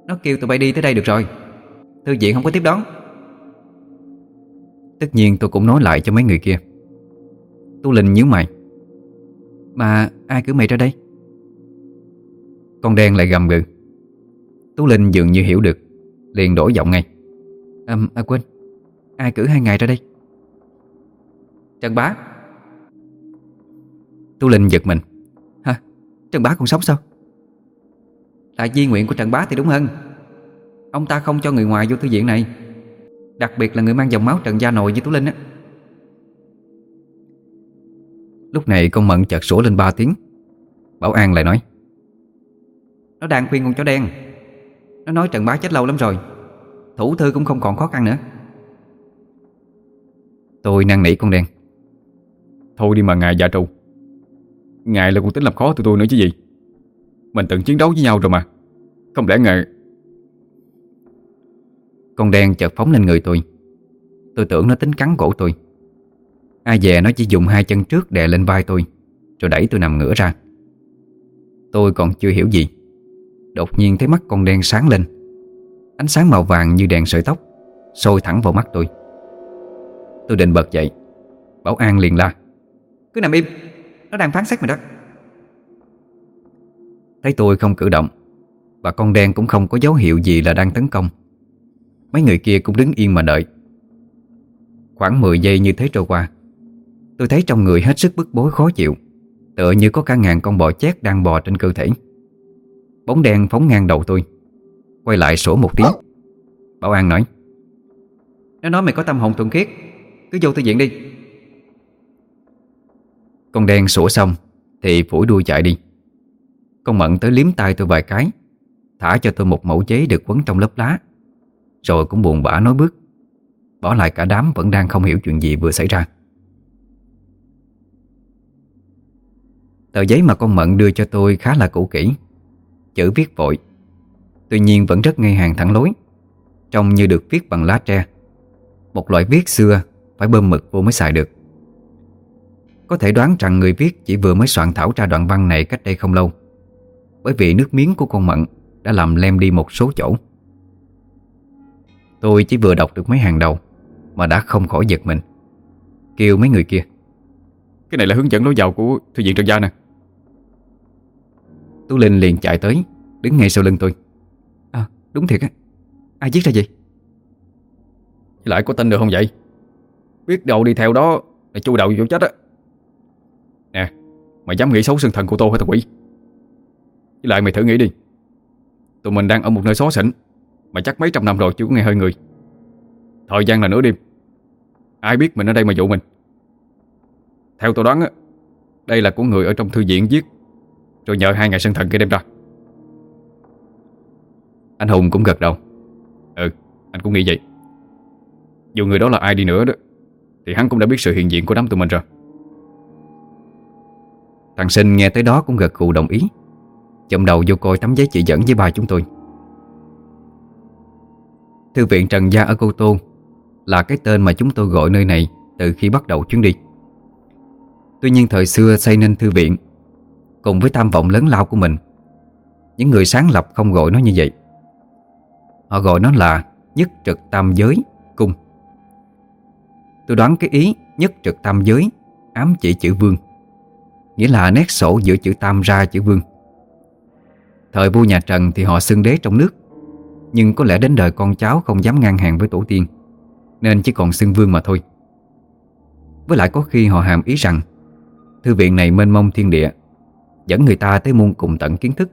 B: Nó kêu tụi bay đi tới đây được rồi. Thư viện không có tiếp đón.
A: Tất nhiên tôi cũng nói lại cho mấy người kia. Tu Linh nhíu mày
B: Mà ai cử mày ra đây?
A: Con đen lại gầm gừ. Tú Linh dường như hiểu được Liền đổi giọng ngay
B: À, à quên Ai cử hai ngày ra đây?
A: Trần Bá. Tú Linh giật mình
B: Trần Bá còn sống sao? Là di nguyện của Trần Bá thì đúng hơn. Ông ta không cho người ngoài vô thư viện này. Đặc biệt là người mang dòng máu Trần Gia Nội như Tú Linh á.
A: Lúc này con Mận chợt sủa lên ba tiếng. Bảo An lại nói,
B: Nó đang khuyên con chó đen. Nó nói Trần Bá chết lâu lắm rồi. Thủ thư cũng không còn khó khăn nữa.
A: Tôi năn nỉ con đen.
C: Thôi đi mà ngài già trù Ngài là cuộc tính làm khó tụi tôi nữa chứ gì? Mình từng chiến đấu với nhau rồi mà. Không lẽ ngài
A: Con đen chợt phóng lên người tôi. Tôi tưởng nó tính cắn cổ tôi. Ai dè nó chỉ dùng hai chân trước đè lên vai tôi, Rồi đẩy tôi nằm ngửa ra. Tôi còn chưa hiểu gì. Đột nhiên thấy mắt con đen sáng lên. Ánh sáng màu vàng như đèn sợi tóc, Sôi thẳng vào mắt tôi. Tôi định bật dậy. Bảo An liền la,
B: Cứ nằm im. Nó đang phán xét mày đó.
A: Thấy tôi không cử động Và con đen cũng không có dấu hiệu gì là đang tấn công. Mấy người kia cũng đứng yên mà đợi. Khoảng 10 giây như thế trôi qua, Tôi thấy trong người hết sức bức bối khó chịu, Tựa như có cả ngàn con bò chét đang bò trên cơ thể. Bóng đen phóng ngang đầu tôi, Quay lại sổ một tiếng. Bảo An nói,
B: Nó nói mày có tâm hồn thuần khiết, Cứ vô tư diện đi.
A: Con đen sủa xong, Thì phủi đuôi chạy đi. Con Mận tới liếm tay tôi vài cái, Thả cho tôi một mẫu giấy được quấn trong lớp lá. Rồi cũng buồn bã nói bước, Bỏ lại cả đám vẫn đang không hiểu chuyện gì vừa xảy ra. Tờ giấy mà con Mận đưa cho tôi khá là cũ kỹ, Chữ viết vội. Tuy nhiên vẫn rất ngay hàng thẳng lối, Trông như được viết bằng lá tre. Một loại viết xưa Phải bơm mực vô mới xài được. Có thể đoán rằng người viết Chỉ vừa mới soạn thảo ra đoạn văn này cách đây không lâu. Bởi vì nước miếng của con Mận Đã làm lem đi một số chỗ. Tôi chỉ vừa đọc được mấy hàng đầu Mà đã không khỏi giật mình. Kêu mấy người kia.
C: Cái này là hướng dẫn lối vào của thư viện Trần Gia nè.
A: Tú Linh liền chạy tới Đứng ngay sau lưng tôi.
B: À đúng thiệt á. Ai viết ra gì
C: Lại có tin được không vậy? Biết đâu đi theo đó Là chui đầu vô chết á Mày dám nghĩ xấu sân thần của tôi hả thằng quỷ? Với lại mày thử nghĩ đi. Tụi mình đang ở một nơi xó xỉnh, Mà chắc mấy trăm năm rồi chưa có nghe hơi người. Thời gian là nửa đêm. Ai biết mình ở đây mà dụ mình. Theo tôi đoán á, Đây là của người ở trong thư viện viết, Rồi nhờ hai ngày sân thần kia đem ra.
A: Anh Hùng cũng gật đầu.
C: Ừ anh cũng nghĩ vậy. Dù người đó là ai đi nữa đó, Thì hắn cũng đã biết sự hiện diện của đám tụi mình rồi.
A: Thằng Sinh nghe tới đó cũng gật gù đồng ý. Chậm đầu vô coi tấm giấy chỉ dẫn với ba chúng tôi. Thư viện Trần Gia ở Cô Tô Là cái tên mà chúng tôi gọi nơi này Từ khi bắt đầu chuyến đi. Tuy nhiên thời xưa xây nên thư viện Cùng với tham vọng lớn lao của mình, Những người sáng lập không gọi nó như vậy. Họ gọi nó là Nhất trực tam giới cung. Tôi đoán cái ý Nhất trực tam giới Ám chỉ chữ vương. Nghĩa là nét sổ giữa chữ tam ra chữ vương. Thời vua nhà Trần thì họ xưng đế trong nước, Nhưng có lẽ đến đời con cháu không dám ngang hàng với tổ tiên, Nên chỉ còn xưng vương mà thôi. Với lại có khi họ hàm ý rằng, Thư viện này mênh mông thiên địa, Dẫn người ta tới muôn cùng tận kiến thức,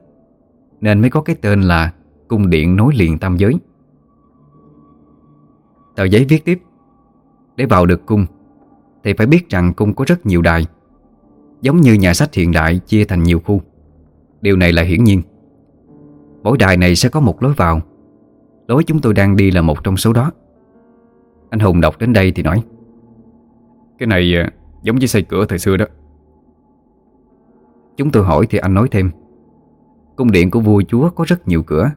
A: Nên mới có cái tên là Cung điện nối liền tam giới. Tờ giấy viết tiếp, Để vào được cung, Thì phải biết rằng cung có rất nhiều đài Giống như nhà sách hiện đại chia thành nhiều khu. Điều này là hiển nhiên. Mỗi đài này sẽ có một lối vào. Lối chúng tôi đang đi là một trong số đó. Anh Hùng đọc đến đây thì nói
C: Cái này à, giống như xây cửa thời xưa đó.
A: Chúng tôi hỏi thì anh nói thêm Cung điện của vua chúa có rất nhiều cửa.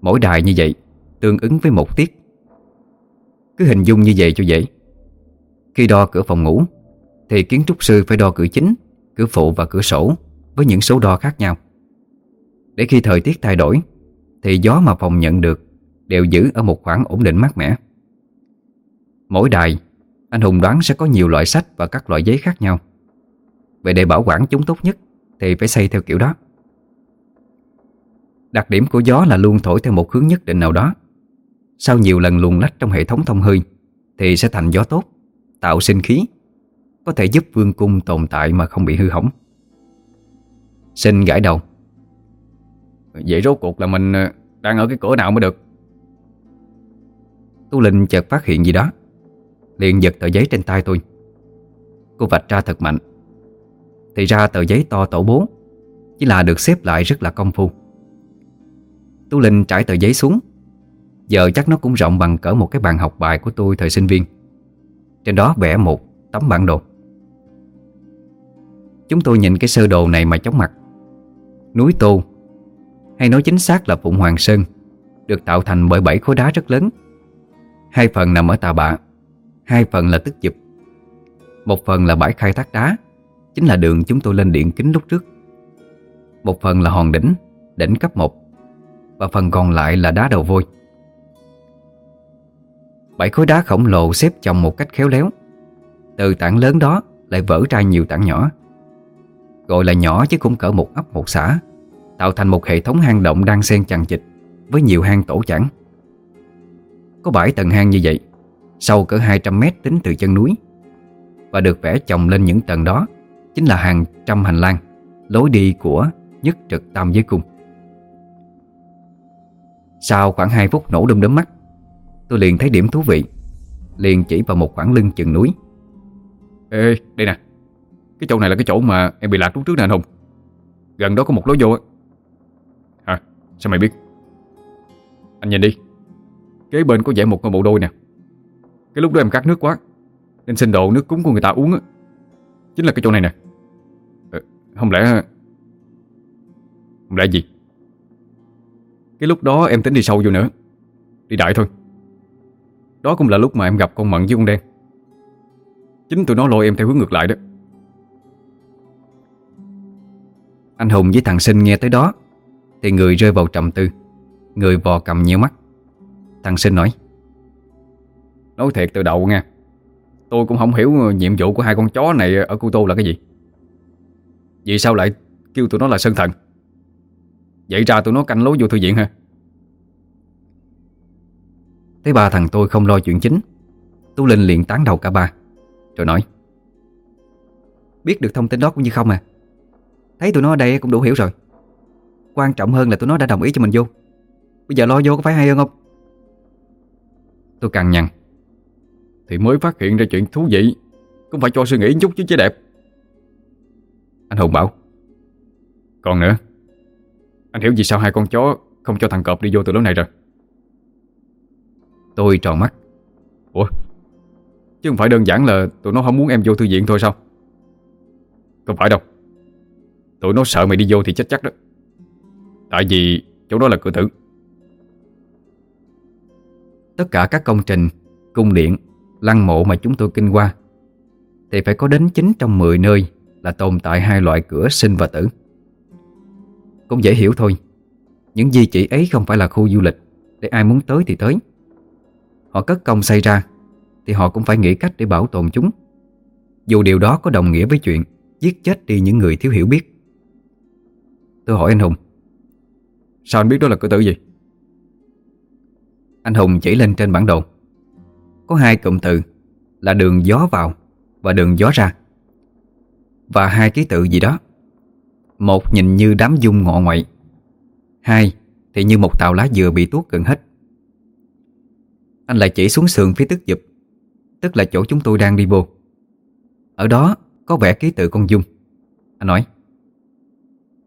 A: Mỗi đài như vậy Tương ứng với một tiết. Cứ hình dung như vậy cho dễ. Khi đo cửa phòng ngủ Thì kiến trúc sư phải đo cửa chính Cửa phụ và cửa sổ Với những số đo khác nhau. Để khi thời tiết thay đổi, Thì gió mà phòng nhận được Đều giữ ở một khoảng ổn định mát mẻ. Mỗi đài, Anh Hùng đoán sẽ có nhiều loại sách Và các loại giấy khác nhau. Vậy để bảo quản chúng tốt nhất, Thì phải xây theo kiểu đó. Đặc điểm của gió là luôn thổi theo một hướng nhất định nào đó. Sau nhiều lần luồn lách trong hệ thống thông hơi, Thì sẽ thành gió tốt, Tạo sinh khí có thể giúp vương cung tồn tại mà không bị hư hỏng. Sinh gãi đầu.
C: Vậy rốt cuộc là mình ờ, đang ở cái cửa nào mới được?
A: Tu Linh chợt phát hiện gì đó, liền giật tờ giấy trên tay tôi. Cô vạch ra thật mạnh. Thì ra tờ giấy to tổ bố, Chỉ là được xếp lại rất là công phu. Tu Linh trải tờ giấy xuống. Giờ chắc nó cũng rộng bằng cỡ một cái bàn học bài của tôi thời sinh viên. Trên đó vẽ một tấm bản đồ. Chúng tôi nhìn cái sơ đồ này mà chóng mặt. Núi Tô, Hay nói chính xác là Phụng Hoàng Sơn, Được tạo thành bởi bảy khối đá rất lớn. Hai phần nằm ở Tà Bạ Hai phần là tức dực Một phần là bãi khai thác đá, Chính là đường chúng tôi lên điện kính lúc trước. Một phần là hòn đỉnh Đỉnh cấp 1 Và phần còn lại là đá đầu vôi. Bảy khối đá khổng lồ xếp chồng một cách khéo léo. Từ tảng lớn đó lại vỡ ra nhiều tảng nhỏ. Gọi là nhỏ chứ cũng cỡ một ấp một xã Tạo thành một hệ thống hang động đang xen chằng chịt Với nhiều hang tổ chẳng Có bảy tầng hang như vậy Sâu cỡ 200 mét tính từ chân núi. Và được vẽ chồng lên những tầng đó Chính là hàng trăm hành lang Lối đi của nhất trực tam giới cung. Sau khoảng 2 phút nổ đom đóm mắt Tôi liền thấy điểm thú vị Liền chỉ vào một khoảng lưng chừng núi.
C: Ê, đây nè. Cái chỗ này là cái chỗ mà em bị lạc lúc trước nè anh Hùng. Gần đó có một lối vô á. Hả, sao mày biết? Anh nhìn đi. Kế bên có vẽ một ngôi bộ đôi nè. Cái lúc đó em cắt nước quá Nên xin đồ nước cúng của người ta uống á. Chính là cái chỗ này nè. Ờ, Không lẽ Không lẽ gì? Cái lúc đó em tính đi sâu vô nữa. Đi đại thôi. Đó cũng là lúc mà em gặp con Mận với con Đen. Chính tụi nó lôi em theo hướng ngược lại đó.
A: Anh Hùng với thằng Sinh nghe tới đó, Thì người rơi vào trầm tư. Người vò cầm nhiều mắt. Thằng Sinh nói
C: Nói thiệt từ đầu nha Tôi cũng không hiểu nhiệm vụ của hai con chó này Ở Cô Tô là cái gì. Vì sao lại kêu tụi nó là Sơn Thần? Vậy ra tụi nó canh lối vô thư viện ha
A: Thấy ba thằng tôi không lo chuyện chính, Tú Linh liền tán đầu cả ba, Rồi nói, Biết được thông tin đó cũng như không à? Thấy tụi nó ở đây cũng đủ hiểu rồi. Quan trọng hơn là tụi nó đã đồng ý cho mình vô. Bây giờ lo vô có phải hay hơn không? Tôi càng nhằn.
C: Thì mới phát hiện ra chuyện thú vị. Cũng phải cho suy nghĩ chút chứ chứ đẹp. Anh Hùng bảo. Còn nữa. Anh hiểu vì sao hai con chó Không cho thằng cọp đi vô từ lối này rồi?
A: Tôi tròn mắt.
C: Ủa? Chứ không phải đơn giản là tụi nó không muốn em vô thư viện thôi sao? Không phải đâu Tụi nó sợ mày đi vô thì chết chắc đó. Tại vì chỗ đó là cửa tử.
A: Tất cả các công trình, cung điện, lăng mộ mà chúng tôi kinh qua Thì phải có đến 9 trong 10 nơi là tồn tại hai loại cửa sinh và tử. Cũng dễ hiểu thôi. Những di chỉ ấy không phải là khu du lịch Để ai muốn tới thì tới. Họ cất công xây ra Thì họ cũng phải nghĩ cách để bảo tồn chúng. Dù điều đó có đồng nghĩa với chuyện Giết chết đi những người thiếu hiểu biết. Tôi hỏi anh Hùng.
C: Sao anh biết đó là cửa tử gì?
A: Anh Hùng chỉ lên trên bản đồ. Có hai cụm từ, Là đường gió vào Và đường gió ra. Và hai ký tự gì đó. Một nhìn như đám dung ngọ ngoại, Hai thì như một tàu lá dừa bị tuốt gần hết. Anh lại chỉ xuống sườn phía tức dụp Tức là chỗ chúng tôi đang đi vô. Ở đó có vẽ ký tự con dung. Anh nói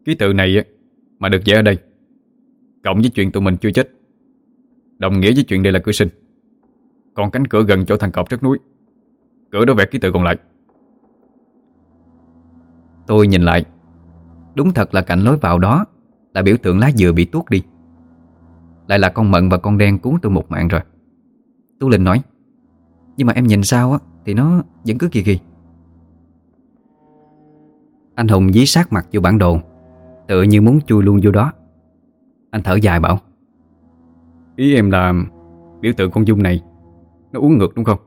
C: Ký tự này mà được vẽ ở đây. Cộng với chuyện tụi mình chưa chết. Đồng nghĩa với chuyện đây là cửa sinh. Còn cánh cửa gần chỗ thằng cọp trước núi. Cửa đó vẽ ký tự còn lại.
A: Tôi nhìn lại. Đúng thật là cạnh lối vào đó Là biểu tượng lá dừa bị tuốt đi. Lại là con mận và con đen cuốn tôi một mạng rồi. Tú Linh nói, Nhưng mà em nhìn sao á, Thì nó vẫn cứ kỳ kỳ. Anh Hùng dí sát mặt vô bản đồ. Tựa như muốn chui luôn vô đó. Anh thở dài bảo
C: Ý em là Biểu tượng con dung này Nó uống ngược đúng không?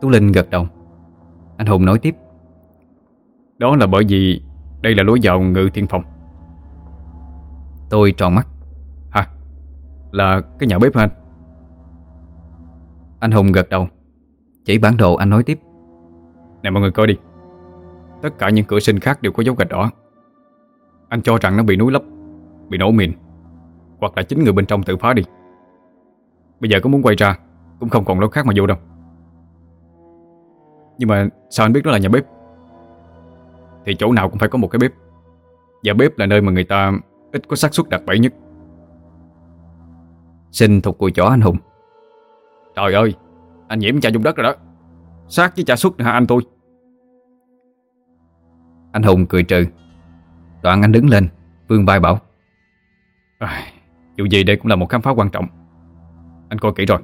A: Tú Linh gật đầu. Anh Hùng nói tiếp.
C: Đó là bởi vì Đây là lối vào ngự thiên phòng.
A: Tôi tròn mắt.
C: Hả? Là cái nhà bếp hả anh?
A: Anh Hùng gật đầu. Chỉ bản đồ anh nói tiếp.
C: Nè mọi người coi đi. Tất cả những cửa sinh khác đều có dấu gạch đỏ anh cho rằng nó bị núi lấp, Bị nổ mìn, Hoặc là chính người bên trong tự phá đi. Bây giờ có muốn quay ra, Cũng không còn lối khác mà vô đâu. Nhưng mà sao anh biết đó là nhà bếp? Thì chỗ nào cũng phải có một cái bếp. Và bếp là nơi mà người ta Ít có xác suất đặt bẫy nhất.
A: Xin thục cùi chó anh Hùng.
C: Trời ơi, Anh nhiễm cha dung đất rồi đó. Sát với cha xuất hả anh tôi?
A: Anh Hùng cười trừ. Đoạn anh đứng lên Vương vai bảo
C: à, Dù gì đây cũng là một khám phá quan trọng. Anh coi kỹ rồi.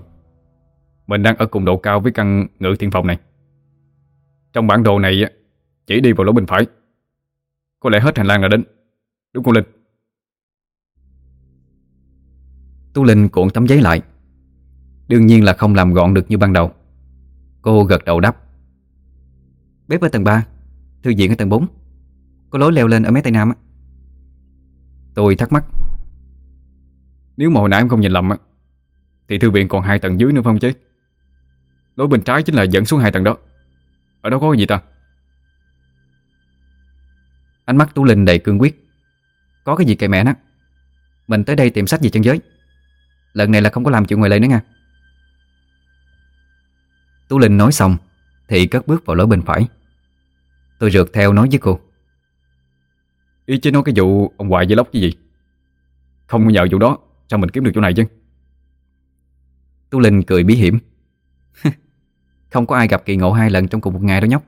C: Mình đang ở cùng độ cao với căn ngự thiên phòng này. Trong bản đồ này Chỉ đi vào lỗ bên phải. Có lẽ hết hành lang là đến. Đúng không Linh?
A: Tú Linh cuộn tấm giấy lại. Đương nhiên là không làm gọn được như ban đầu. Cô gật đầu đáp. Bếp ở tầng 3 Thư viện ở tầng 4 có lối leo lên ở mé tây nam á. Tôi thắc mắc.
C: Nếu mà hồi nãy em không nhìn lầm á, Thì thư viện còn hai tầng dưới nữa phải không chứ? Lối bên trái chính là dẫn xuống hai tầng đó. Ở đó có cái gì ta?
A: Ánh mắt Tú Linh đầy cương quyết. Có cái gì kệ mẹ nó? Mình tới đây tìm sách về chân giới. Lần này là không có làm chuyện ngoài lệ nữa nha. Tú Linh nói xong, Thì cất bước vào lối bên phải. Tôi rượt theo nói với cô.
C: Ý chứ nói cái vụ ông ngoại với lóc cái gì? Không nhờ vụ đó, Sao mình kiếm được chỗ này chứ?
A: Tú Linh cười bí hiểm. Không có ai gặp kỳ ngộ hai lần trong cùng một ngày đó nhóc.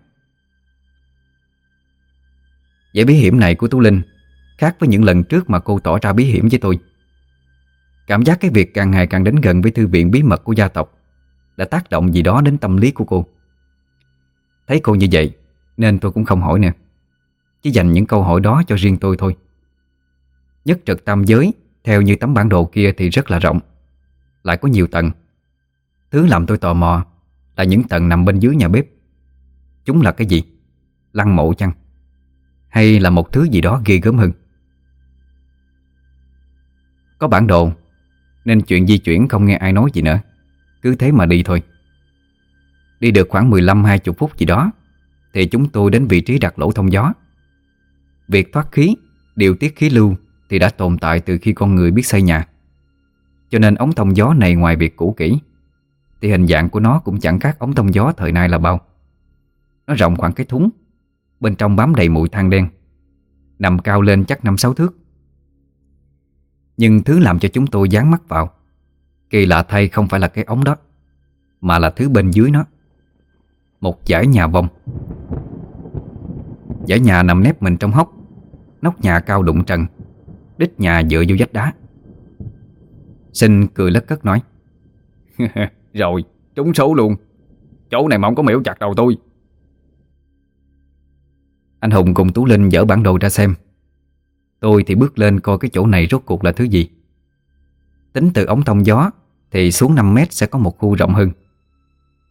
A: Vẻ bí hiểm này của Tú Linh Khác với những lần trước mà cô tỏ ra bí hiểm với tôi. Cảm giác cái việc càng ngày càng đến gần với thư viện bí mật của gia tộc Đã tác động gì đó đến tâm lý của cô. Thấy cô như vậy, Nên tôi cũng không hỏi nè. Chỉ dành những câu hỏi đó cho riêng tôi thôi. Nhất trực tam giới, Theo như tấm bản đồ kia thì rất là rộng. Lại có nhiều tầng. Thứ làm tôi tò mò Là những tầng nằm bên dưới nhà bếp. Chúng là cái gì? Lăng mộ chăng? Hay là một thứ gì đó ghê gớm hơn? Có bản đồ, Nên chuyện di chuyển không nghe ai nói gì nữa. Cứ thế mà đi thôi. Đi được khoảng 15-20 phút gì đó, Thì chúng tôi đến vị trí đặt lỗ thông gió. Việc thoát khí, Điều tiết khí lưu Thì đã tồn tại từ khi con người biết xây nhà. Cho nên ống thông gió này ngoài việc cũ kỹ, Thì hình dạng của nó cũng chẳng khác ống thông gió thời nay là bao. Nó rộng khoảng cái thúng, Bên trong bám đầy mùi than đen, Nằm cao lên chắc 5-6 thước. Nhưng thứ làm cho chúng tôi dán mắt vào, Kỳ lạ thay không phải là cái ống đó, Mà là thứ bên dưới nó. Một dải nhà vong Dải nhà nằm nép mình trong hốc Nóc nhà cao đụng trần Đích nhà dựa vô vách đá. Sinh cười lất cất nói
C: Rồi, trúng số luôn. Chỗ này mà không có miễu chặt đầu tôi.
A: Anh Hùng cùng Tú Linh dỡ bản đồ ra xem. Tôi thì bước lên coi cái chỗ này rốt cuộc là thứ gì. Tính từ ống thông gió Thì xuống 5 mét sẽ có một khu rộng hơn.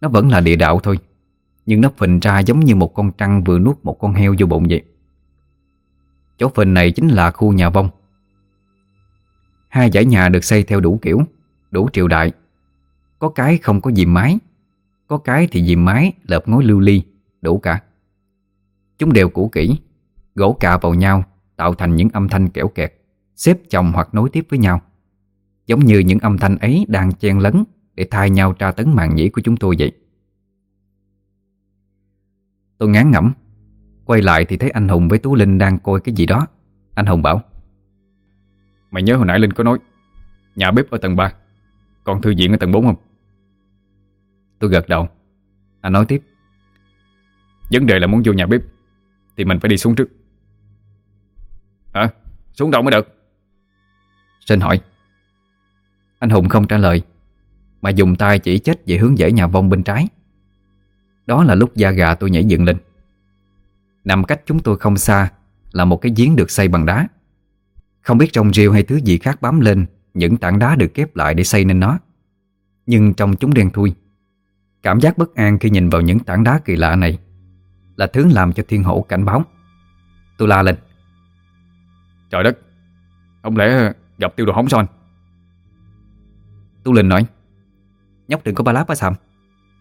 A: Nó vẫn là địa đạo thôi Nhưng nó phình ra giống như một con trăng vừa nuốt một con heo vô bụng vậy. Chỗ phình này chính là khu nhà vong. Hai dãy nhà được xây theo đủ kiểu, Đủ triều đại. Có cái không có dìm mái, Có cái thì dìm mái, lợp ngói lưu ly, Đủ cả. Chúng đều cũ kỹ, Gỗ cạ vào nhau, Tạo thành những âm thanh kẽo kẹt, Xếp chồng hoặc nối tiếp với nhau. Giống như những âm thanh ấy đang chen lấn Để thay nhau tra tấn mạng nhĩ của chúng tôi vậy. Tôi ngán ngẩm. Quay lại thì thấy anh Hùng với Tú Linh đang coi cái gì đó. Anh Hùng bảo,
C: Mày nhớ hồi nãy Linh có nói, Nhà bếp ở tầng 3 Còn thư viện ở tầng 4 không?
A: Tôi gật đầu. Anh nói tiếp,
C: Vấn đề là muốn vô nhà bếp Thì mình phải đi xuống trước. Hả? Xuống đâu mới được?
A: Sinh hỏi. Anh Hùng không trả lời, Mà dùng tay chỉ chết về hướng dãy nhà vong bên trái. Đó là lúc da gà tôi nhảy dựng lên. Nằm cách chúng tôi không xa Là một cái giếng được xây bằng đá. Không biết trong rêu hay thứ gì khác bám lên Những tảng đá được kép lại để xây nên nó. Nhưng trong chúng đen thui Cảm giác bất an khi nhìn vào những tảng đá kỳ lạ này Là thứ làm cho thiên hổ cảnh báo. Tôi la lên.
C: Trời đất Không lẽ gặp tiêu đồ hóng sao anh?
A: Tu Linh nói. Nhóc đừng có ba láp á Sàm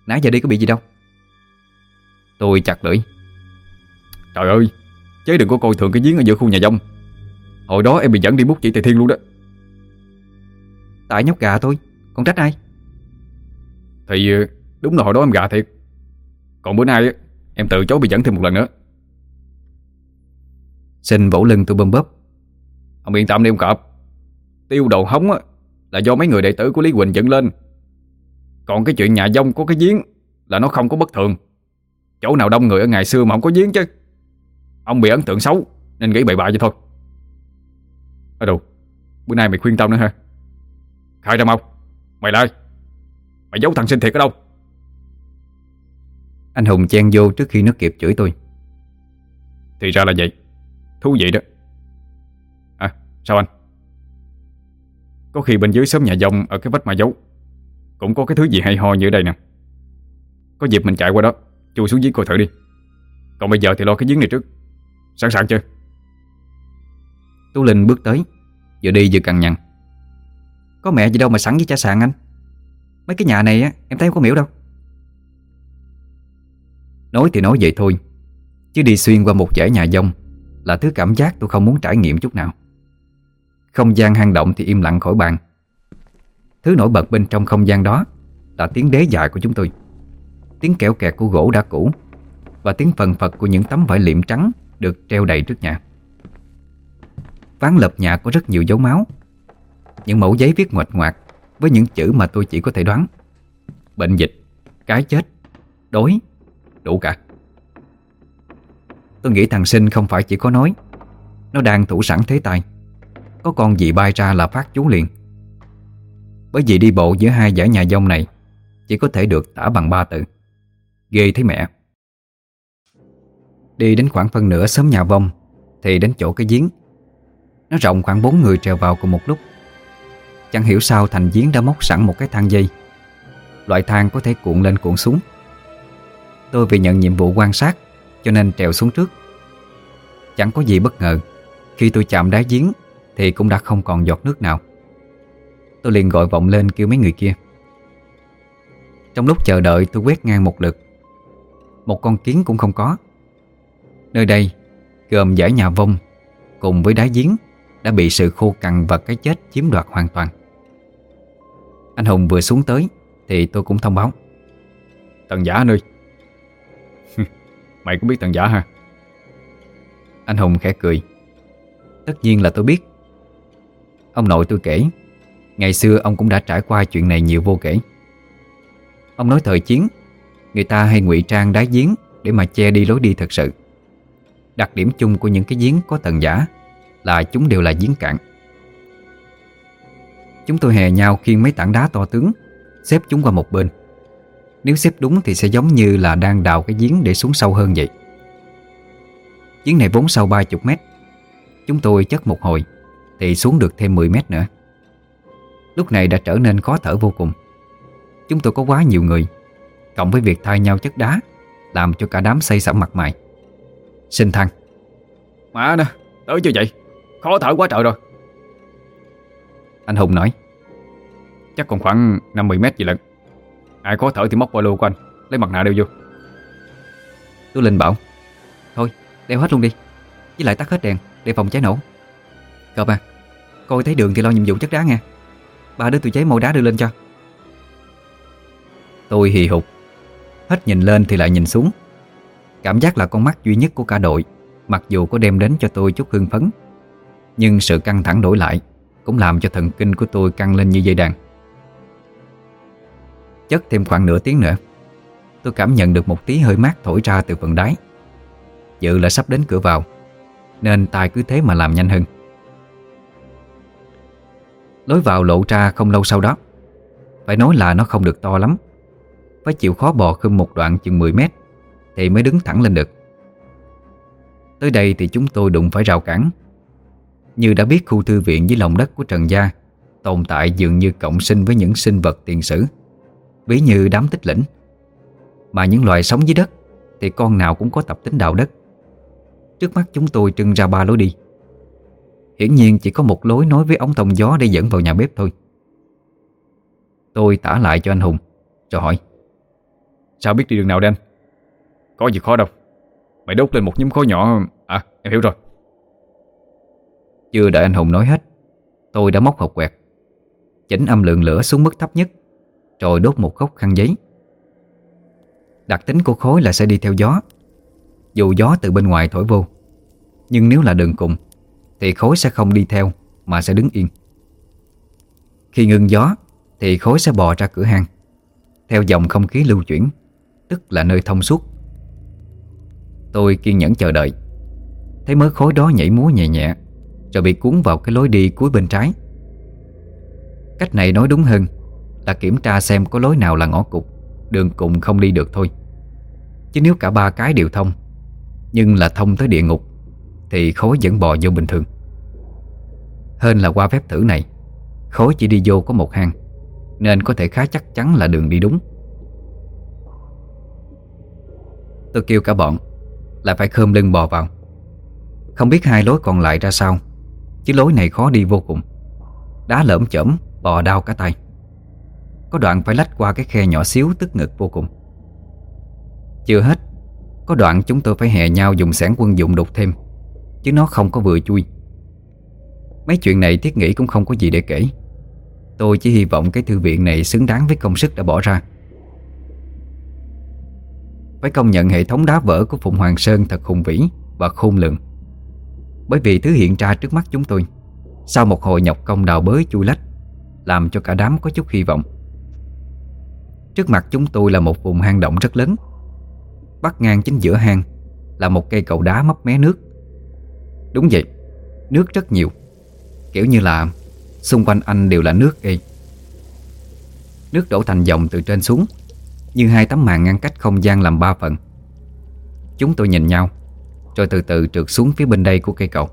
A: Nãy giờ đi có bị gì đâu.
C: Tôi chặt lưỡi Trời ơi Chứ đừng có coi thường cái giếng ở giữa khu nhà dông Hồi đó em bị dẫn đi bút chỉ Tề Thiên luôn đó.
B: Tại nhóc gà thôi Còn trách ai?
C: Thì ờ, đúng là hồi đó em gà thiệt. Còn bữa nay em tự chối bị dẫn thêm một lần nữa.
A: Sinh vỗ lưng tôi bơm bóp.
C: Ông yên tâm đi ông cọp Tiêu đầu hống á, là do mấy người đệ tử của Lý Quỳnh dựng lên. Còn cái chuyện nhà dông có cái giếng Là nó không có bất thường. Chỗ nào đông người ở ngày xưa mà không có giếng chứ Ông bị ấn tượng xấu Nên nghĩ bậy bạ vậy thôi. Ở đâu? Bữa nay mày khuyên tao nữa ha Khai ra mau. Mày lại Mày giấu thằng sinh thiệt ở đâu?
A: Anh Hùng chen vô trước khi nó kịp chửi tôi.
C: Thì ra là vậy. Thú vị đó. À sao anh? Có khi bên dưới xóm nhà dông Ở cái vách mà giấu Cũng có cái thứ gì hay ho như ở đây nè. Có dịp mình chạy qua đó Chui xuống giếng coi thử đi. Còn bây giờ thì lo cái giếng này trước Sẵn sàng chưa?
A: Tú Linh bước tới, Vừa đi vừa cằn nhằn.
B: Có mẹ gì đâu mà sẵn với cha sàn anh. Mấy cái nhà này á, em thấy không có miễu đâu.
A: Nói thì nói vậy thôi, Chứ đi xuyên qua một dãy nhà dông Là thứ cảm giác tôi không muốn trải nghiệm chút nào. Không gian hang động thì im lặng khỏi bàn. Thứ nổi bật bên trong không gian đó Là tiếng đế dài của chúng tôi, Tiếng kẹo kẹt của gỗ đã cũ Và tiếng phần phật của những tấm vải liệm trắng được treo đầy trước nhà. Ván lập nhà có rất nhiều dấu máu. Những mẫu giấy viết ngoạch ngoạc Với những chữ mà tôi chỉ có thể đoán. Bệnh dịch, Cái chết, Đói, Đủ cả. Tôi nghĩ thằng sinh không phải chỉ có nói. Nó đang thủ sẵn thế tài. Có con gì bay ra là phát chú liền. Bởi vì đi bộ giữa hai dãy nhà dông này, Chỉ có thể được tả bằng ba từ. Ghê thấy mẹ. Đi đến khoảng phân nửa sớm nhà vong, Thì đến chỗ cái giếng. Nó rộng khoảng bốn người trèo vào cùng một lúc. Chẳng hiểu sao thành giếng đã móc sẵn một cái thang dây. Loại thang có thể cuộn lên cuộn xuống. Tôi vì nhận nhiệm vụ quan sát, Cho nên trèo xuống trước. Chẳng có gì bất ngờ, Khi tôi chạm đá giếng, Thì cũng đã không còn giọt nước nào. Tôi liền gọi vọng lên kêu mấy người kia. Trong lúc chờ đợi, tôi quét ngang một lượt. Một con kiến cũng không có. Nơi đây Gồm dãy nhà vong Cùng với đáy giếng Đã bị sự khô cằn và cái chết chiếm đoạt hoàn toàn. Anh Hùng vừa xuống tới Thì tôi cũng thông báo.
C: Tần giả nơi Mày cũng biết tần giả ha?
A: Anh Hùng khẽ cười. Tất nhiên là tôi biết. Ông nội tôi kể Ngày xưa ông cũng đã trải qua chuyện này nhiều vô kể. Ông nói thời chiến Người ta hay ngụy trang đá giếng Để mà che đi lối đi thật sự Đặc điểm chung của những cái giếng có tầng giả Là chúng đều là giếng cạn. Chúng tôi hè nhau khiêng mấy tảng đá to tướng, Xếp chúng qua một bên. Nếu xếp đúng thì sẽ giống như là đang đào cái giếng để xuống sâu hơn vậy. Giếng này vốn sâu 30 mét. Chúng tôi chất một hồi Thì xuống được thêm 10 mét nữa. Lúc này đã trở nên khó thở vô cùng. Chúng tôi có quá nhiều người, Cộng với việc thay nhau chất đá, Làm cho cả đám xây sẩm mặt mày Sinh thăng.
C: Mà nè, tới chưa vậy? Khó thở quá trời rồi.
A: Anh Hùng nói.
C: Chắc còn khoảng 50 mét gì lận. Ai khó thở thì móc ba lô của anh Lấy mặt nạ đeo vô.
A: Tôi Linh bảo
B: Thôi đeo hết luôn đi. Với lại tắt hết đèn để phòng cháy nổ. Cậu ba Coi thấy đường thì lo nhiệm vụ chất đá nha Ba đứa tôi cháy mồi đá đưa lên cho.
A: Tôi hì hục. Hết nhìn lên thì lại nhìn xuống Cảm giác là con mắt duy nhất của cả đội, Mặc dù có đem đến cho tôi chút hưng phấn. Nhưng sự căng thẳng đổi lại Cũng làm cho thần kinh của tôi căng lên như dây đàn. Chất thêm khoảng nửa tiếng nữa, Tôi cảm nhận được một tí hơi mát thổi ra từ phần đáy. Dự là sắp đến cửa vào, Nên tài cứ thế mà làm nhanh hơn. Lối vào lộ ra không lâu sau đó, Phải nói là nó không được to lắm. Phải chịu khó bò khum một đoạn chừng 10 mét. Thì mới đứng thẳng lên được. Tới đây thì chúng tôi đụng phải rào cản. Như đã biết, khu thư viện dưới lòng đất của Trần Gia Tồn tại dường như cộng sinh với những sinh vật tiền sử, Ví như đám tích lĩnh. Mà những loài sống dưới đất Thì con nào cũng có tập tính đạo đất Trước mắt chúng tôi trưng ra ba lối đi. Hiển nhiên chỉ có một lối nối với ống thông gió để dẫn vào nhà bếp thôi. Tôi tả lại cho anh Hùng Rồi hỏi.
C: Sao biết đi đường nào đây anh? Có gì khó đâu. Mày đốt lên một nhóm khói nhỏ. À em hiểu rồi.
A: Chưa đợi anh Hùng nói hết, Tôi đã móc hộp quẹt, Chỉnh âm lượng lửa xuống mức thấp nhất, Rồi đốt một góc khăn giấy. Đặc tính của khối là sẽ đi theo gió, Dù gió từ bên ngoài thổi vô, Nhưng nếu là đường cùng, Thì khối sẽ không đi theo, Mà sẽ đứng yên. Khi ngưng gió, Thì khối sẽ bò ra cửa hang, Theo dòng không khí lưu chuyển, Tức là nơi thông suốt. Tôi kiên nhẫn chờ đợi. Thấy mớ khối đó nhảy múa nhẹ nhẹ Rồi bị cuốn vào cái lối đi cuối bên trái. Cách này nói đúng hơn Là kiểm tra xem có lối nào là ngõ cụt, Đường cùng không đi được thôi. Chứ nếu cả ba cái đều thông, Nhưng là thông tới địa ngục, Thì khối vẫn bò vô bình thường. Hơn là qua phép thử này, Khối chỉ đi vô có một hang, Nên có thể khá chắc chắn là đường đi đúng. Tôi kêu cả bọn là phải khơm lưng bò vào. Không biết hai lối còn lại ra sao. Chứ lối này khó đi vô cùng. Đá lởm chởm, bò đau cả tay. Có đoạn phải lách qua cái khe nhỏ xíu tức ngực vô cùng. Chưa hết, Có đoạn chúng tôi phải hè nhau dùng sản quân dụng đục thêm, Chứ nó không có vừa chui. Mấy chuyện này thiết nghĩ cũng không có gì để kể. Tôi chỉ hy vọng cái thư viện này xứng đáng với công sức đã bỏ ra. Phải công nhận hệ thống đá vỡ của Phụng Hoàng Sơn thật hùng vĩ và khôn lường. Bởi vì thứ hiện ra trước mắt chúng tôi, Sau một hồi nhọc công đào bới chui lách, Làm cho cả đám có chút hy vọng. Trước mặt chúng tôi là một vùng hang động rất lớn. Bắt ngang chính giữa hang Là một cây cầu đá mấp mé nước. Đúng vậy, Nước rất nhiều, Kiểu như là Xung quanh anh đều là nước y Nước đổ thành dòng từ trên xuống. Như hai tấm màn ngăn cách không gian làm ba phần. Chúng tôi nhìn nhau, Rồi từ từ trượt xuống phía bên đây của cây cầu.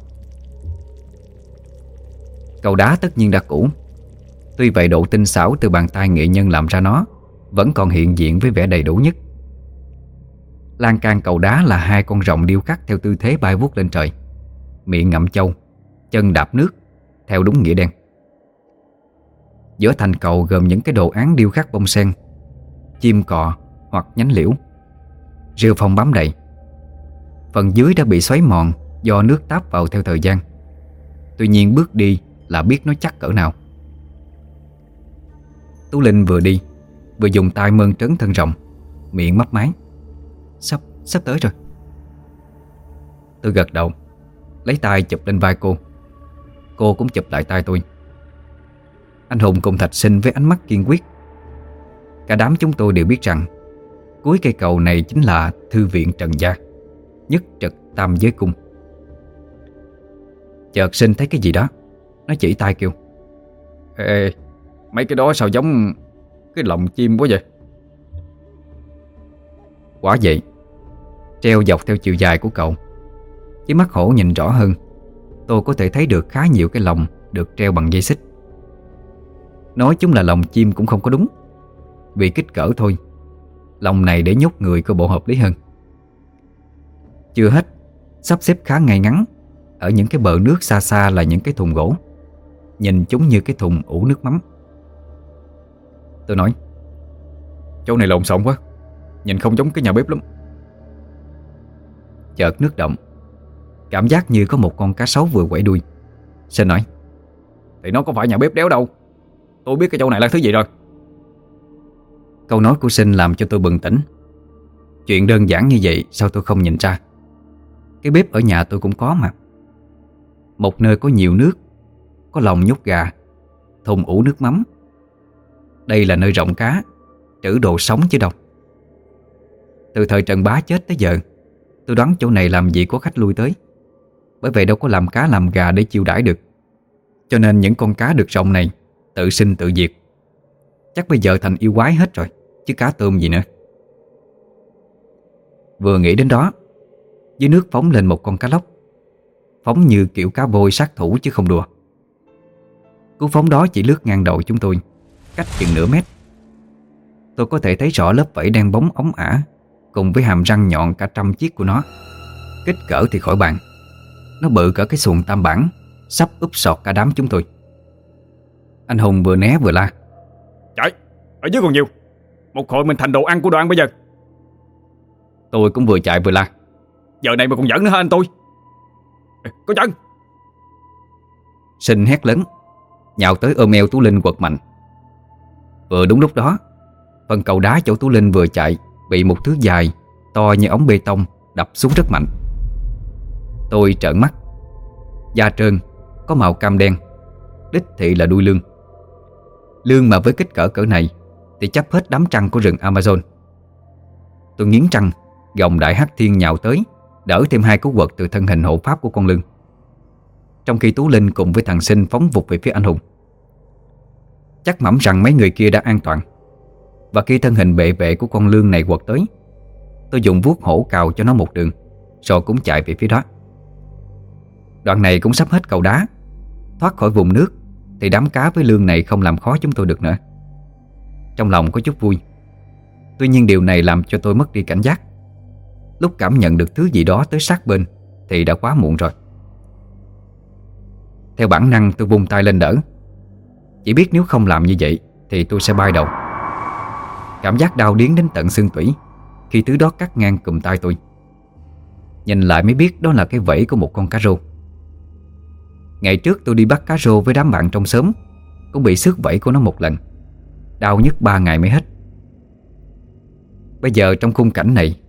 A: Cầu đá tất nhiên đã cũ. Tuy vậy độ tinh xảo từ bàn tay nghệ nhân làm ra nó Vẫn còn hiện diện với vẻ đầy đủ nhất. Lan can cầu đá là hai con rồng điêu khắc theo tư thế bay vút lên trời. Miệng ngậm châu, Chân đạp nước, Theo đúng nghĩa đen. Giữa thành cầu gồm những cái đồ án điêu khắc bông sen. Chim cọ hoặc nhánh liễu. Rêu phong bám đầy. Phần dưới đã bị xoáy mòn Do nước táp vào theo thời gian. Tuy nhiên bước đi là biết nó chắc cỡ nào. Tú Linh vừa đi Vừa dùng tay mơn trấn thân rộng Miệng mấp máy. Sắp, sắp tới rồi. Tôi gật đầu Lấy tay chụp lên vai cô. Cô cũng chụp lại tay tôi. Anh Hùng cùng Thạch Sinh với ánh mắt kiên quyết Cả đám chúng tôi đều biết rằng Cuối cây cầu này chính là Thư viện Trần Gia Nhất trực tam giới cung. Chợt sinh thấy cái gì đó Nó chỉ tay kêu.
C: Ê, mấy cái đó sao giống Cái lồng chim quá vậy?
A: Quả vậy Treo dọc theo chiều dài của cậu Với mắt hổ nhìn rõ hơn Tôi có thể thấy được khá nhiều cái lồng Được treo bằng dây xích. Nói chúng là lồng chim cũng không có đúng. Vì kích cỡ thôi. Lồng này để nhốt người có bộ hợp lý hơn. Chưa hết, Sắp xếp khá ngay ngắn, Ở những cái bờ nước xa xa là những cái thùng gỗ. Nhìn chúng như cái thùng ủ nước mắm. Tôi nói,
C: Chỗ này lộn xộn quá, Nhìn không giống cái nhà bếp lắm.
A: Chợt nước động Cảm giác như có một con cá sấu vừa quẩy đuôi. Sơn nói
C: Thì nó có phải nhà bếp đéo đâu? Tôi biết cái chỗ này là thứ gì rồi.
A: Câu nói của Sinh làm cho tôi bừng tỉnh. Chuyện đơn giản như vậy, Sao tôi không nhìn ra? Cái bếp ở nhà tôi cũng có mà. Một nơi có nhiều nước, Có lòng nhốt gà, Thùng ủ nước mắm. Đây là nơi rộng cá, Trữ đồ sống chứ đâu. Từ thời Trần Bá chết tới giờ, Tôi đoán chỗ này làm gì có khách lui tới. Bởi vậy đâu có làm cá làm gà để chiêu đãi được. Cho nên những con cá được rộng này Tự sinh tự diệt. Chắc bây giờ thành yêu quái hết rồi. Chứ cá tôm gì nữa. Vừa nghĩ đến đó Dưới nước phóng lên một con cá lóc Phóng như kiểu cá vôi sát thủ chứ không đùa. Cú phóng đó chỉ lướt ngang đầu chúng tôi Cách chừng nửa mét. Tôi có thể thấy rõ lớp vảy đen bóng ống ả Cùng với hàm răng nhọn cả trăm chiếc của nó Kích cỡ thì khỏi bàn. Nó bự cỡ cái xuồng tam bản Sắp úp sọt cả đám chúng tôi. Anh Hùng vừa né vừa la.
C: Chạy, ở dưới còn nhiều. Một hồi mình thành đồ ăn của đoàn bây giờ.
A: Tôi cũng vừa chạy vừa la.
C: Giờ này mà còn giỡn nữa hả anh tôi? Có chân
A: Sinh hét lớn Nhào tới ôm eo Tú Linh quật mạnh. Vừa đúng lúc đó Phần cầu đá chỗ Tú Linh vừa chạy Bị một thứ dài To như ống bê tông Đập xuống rất mạnh. Tôi trợn mắt. Da trơn Có màu cam đen Đích thị là đuôi lương. Lương mà với kích cỡ cỡ này thì chấp hết đám trăng của rừng Amazon. Tôi nghiến trăng Gồng đại hắc thiên nhào tới, Đỡ thêm hai cú quật từ thân hình hộ pháp của con lưng. Trong khi Tú Linh cùng với thằng sinh phóng vụt về phía anh Hùng, Chắc mẩm rằng mấy người kia đã an toàn. Và khi thân hình bệ vệ của con lương này quật tới, Tôi dùng vuốt hổ cào cho nó một đường, Rồi cũng chạy về phía đó. Đoạn này cũng sắp hết cầu đá, Thoát khỏi vùng nước, Thì đám cá với lương này không làm khó chúng tôi được nữa. Trong lòng có chút vui. Tuy nhiên điều này làm cho tôi mất đi cảnh giác. Lúc cảm nhận được thứ gì đó tới sát bên Thì đã quá muộn rồi. Theo bản năng tôi vung tay lên đỡ. Chỉ biết nếu không làm như vậy Thì tôi sẽ bay đầu. Cảm giác đau điến đến tận xương tủy Khi thứ đó cắt ngang cùm tay tôi. Nhìn lại mới biết đó là cái vẫy của một con cá rô. Ngày trước tôi đi bắt cá rô với đám bạn trong xóm, Cũng bị xước vẫy của nó một lần. Đau nhất ba ngày mới hết. Bây giờ trong khung cảnh này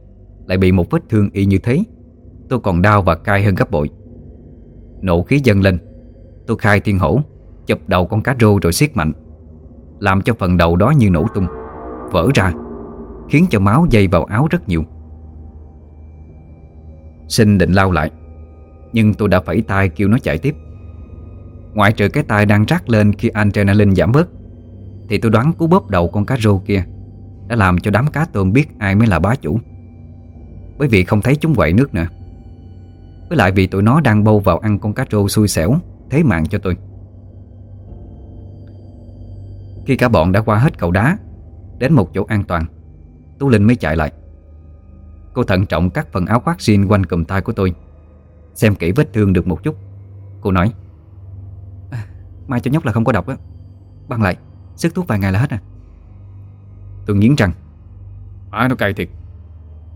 A: Lại bị một vết thương y như thế, Tôi còn đau và cay hơn gấp bội. Nộ khí dâng lên, Tôi khai thiên hổ, Chụp đầu con cá rô rồi siết mạnh, Làm cho phần đầu đó như nổ tung, Vỡ ra, Khiến cho máu dây vào áo rất nhiều. Sinh định lao lại, Nhưng tôi đã phẩy tay kêu nó chạy tiếp. Ngoại trừ cái tay đang rác lên khi adrenaline giảm bớt thì tôi đoán cú bóp đầu con cá rô kia Đã làm cho đám cá tôm biết ai mới là bá chủ. Bởi vì không thấy chúng quậy nước nữa. Với lại vì tụi nó đang bâu vào ăn con cá rô xui xẻo, Thế mạng cho tôi. Khi cả bọn đã qua hết cầu đá, Đến một chỗ an toàn, Tú Linh mới chạy lại. Cô thận trọng cắt phần áo khoác jean quanh cùm tay của tôi, Xem kỹ vết thương được một chút. Cô nói, Mai cho nhóc là không có độc á, Băng lại. Sức thuốc vài ngày là hết à? Tôi nghiến răng.
C: À nó cay thiệt.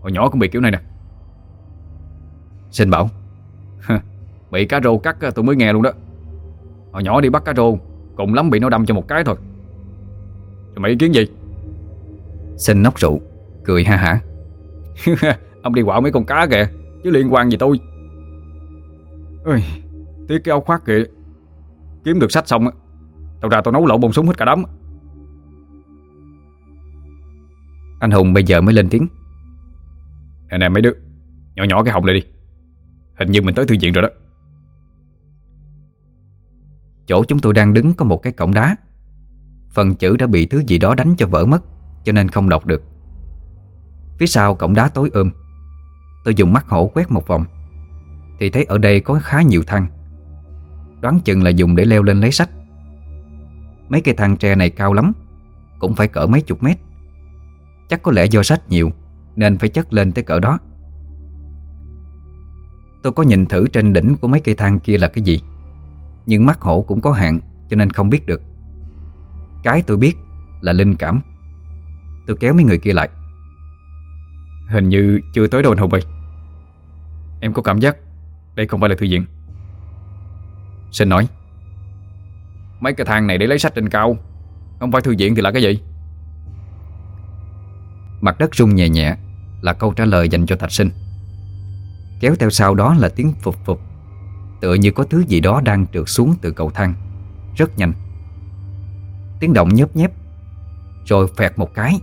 C: Hồi nhỏ cũng bị kiểu này nè.
A: Sinh bảo.
C: Bị cá rô cắt tôi mới nghe luôn đó. Hồi nhỏ đi bắt cá rô Cùng lắm bị nó đâm cho một cái thôi. Rồi mày ý kiến gì?
A: Sinh nóc rượu Cười ha hả.
C: Ông đi quạo mấy con cá kìa Chứ liên quan gì tôi. Ôi, Tiếc cái áo khoác kìa. Kiếm được sách xong Tao ra tao nấu lẩu bông súng hết cả đám.
A: Anh Hùng bây giờ mới lên tiếng.
C: Nè nè mấy đứa, Nhỏ nhỏ cái họng lại đi. Hình như mình tới thư viện rồi đó.
A: Chỗ chúng tôi đang đứng có một cái cổng đá. Phần chữ đã bị thứ gì đó đánh cho vỡ mất, Cho nên không đọc được. Phía sau cổng đá tối ôm, Tôi dùng mắt hổ quét một vòng, Thì thấy ở đây có khá nhiều thang. Đoán chừng là dùng để leo lên lấy sách. Mấy cây thang tre này cao lắm, Cũng phải cỡ mấy chục mét. Chắc có lẽ do sách nhiều, Nên phải chất lên tới cỡ đó. Tôi có nhìn thử trên đỉnh của mấy cây thang kia là cái gì, Nhưng mắt hổ cũng có hạn, Cho nên không biết được. Cái tôi biết là linh cảm. Tôi kéo mấy người kia lại.
C: Hình như chưa tới đâu anh Hùng ơi. Em có cảm giác Đây không phải là thư viện.
A: Sinh nói.
C: Mấy cái thang này để lấy sách trên cao. Không phải thư viện thì là cái gì?
A: Mặt đất rung nhẹ nhẹ Là câu trả lời dành cho Thạch Sinh. Kéo theo sau đó là tiếng phục phục Tựa như có thứ gì đó đang trượt xuống từ cầu thang. Rất nhanh. Tiếng động nhớp nhép, Rồi phẹt một cái,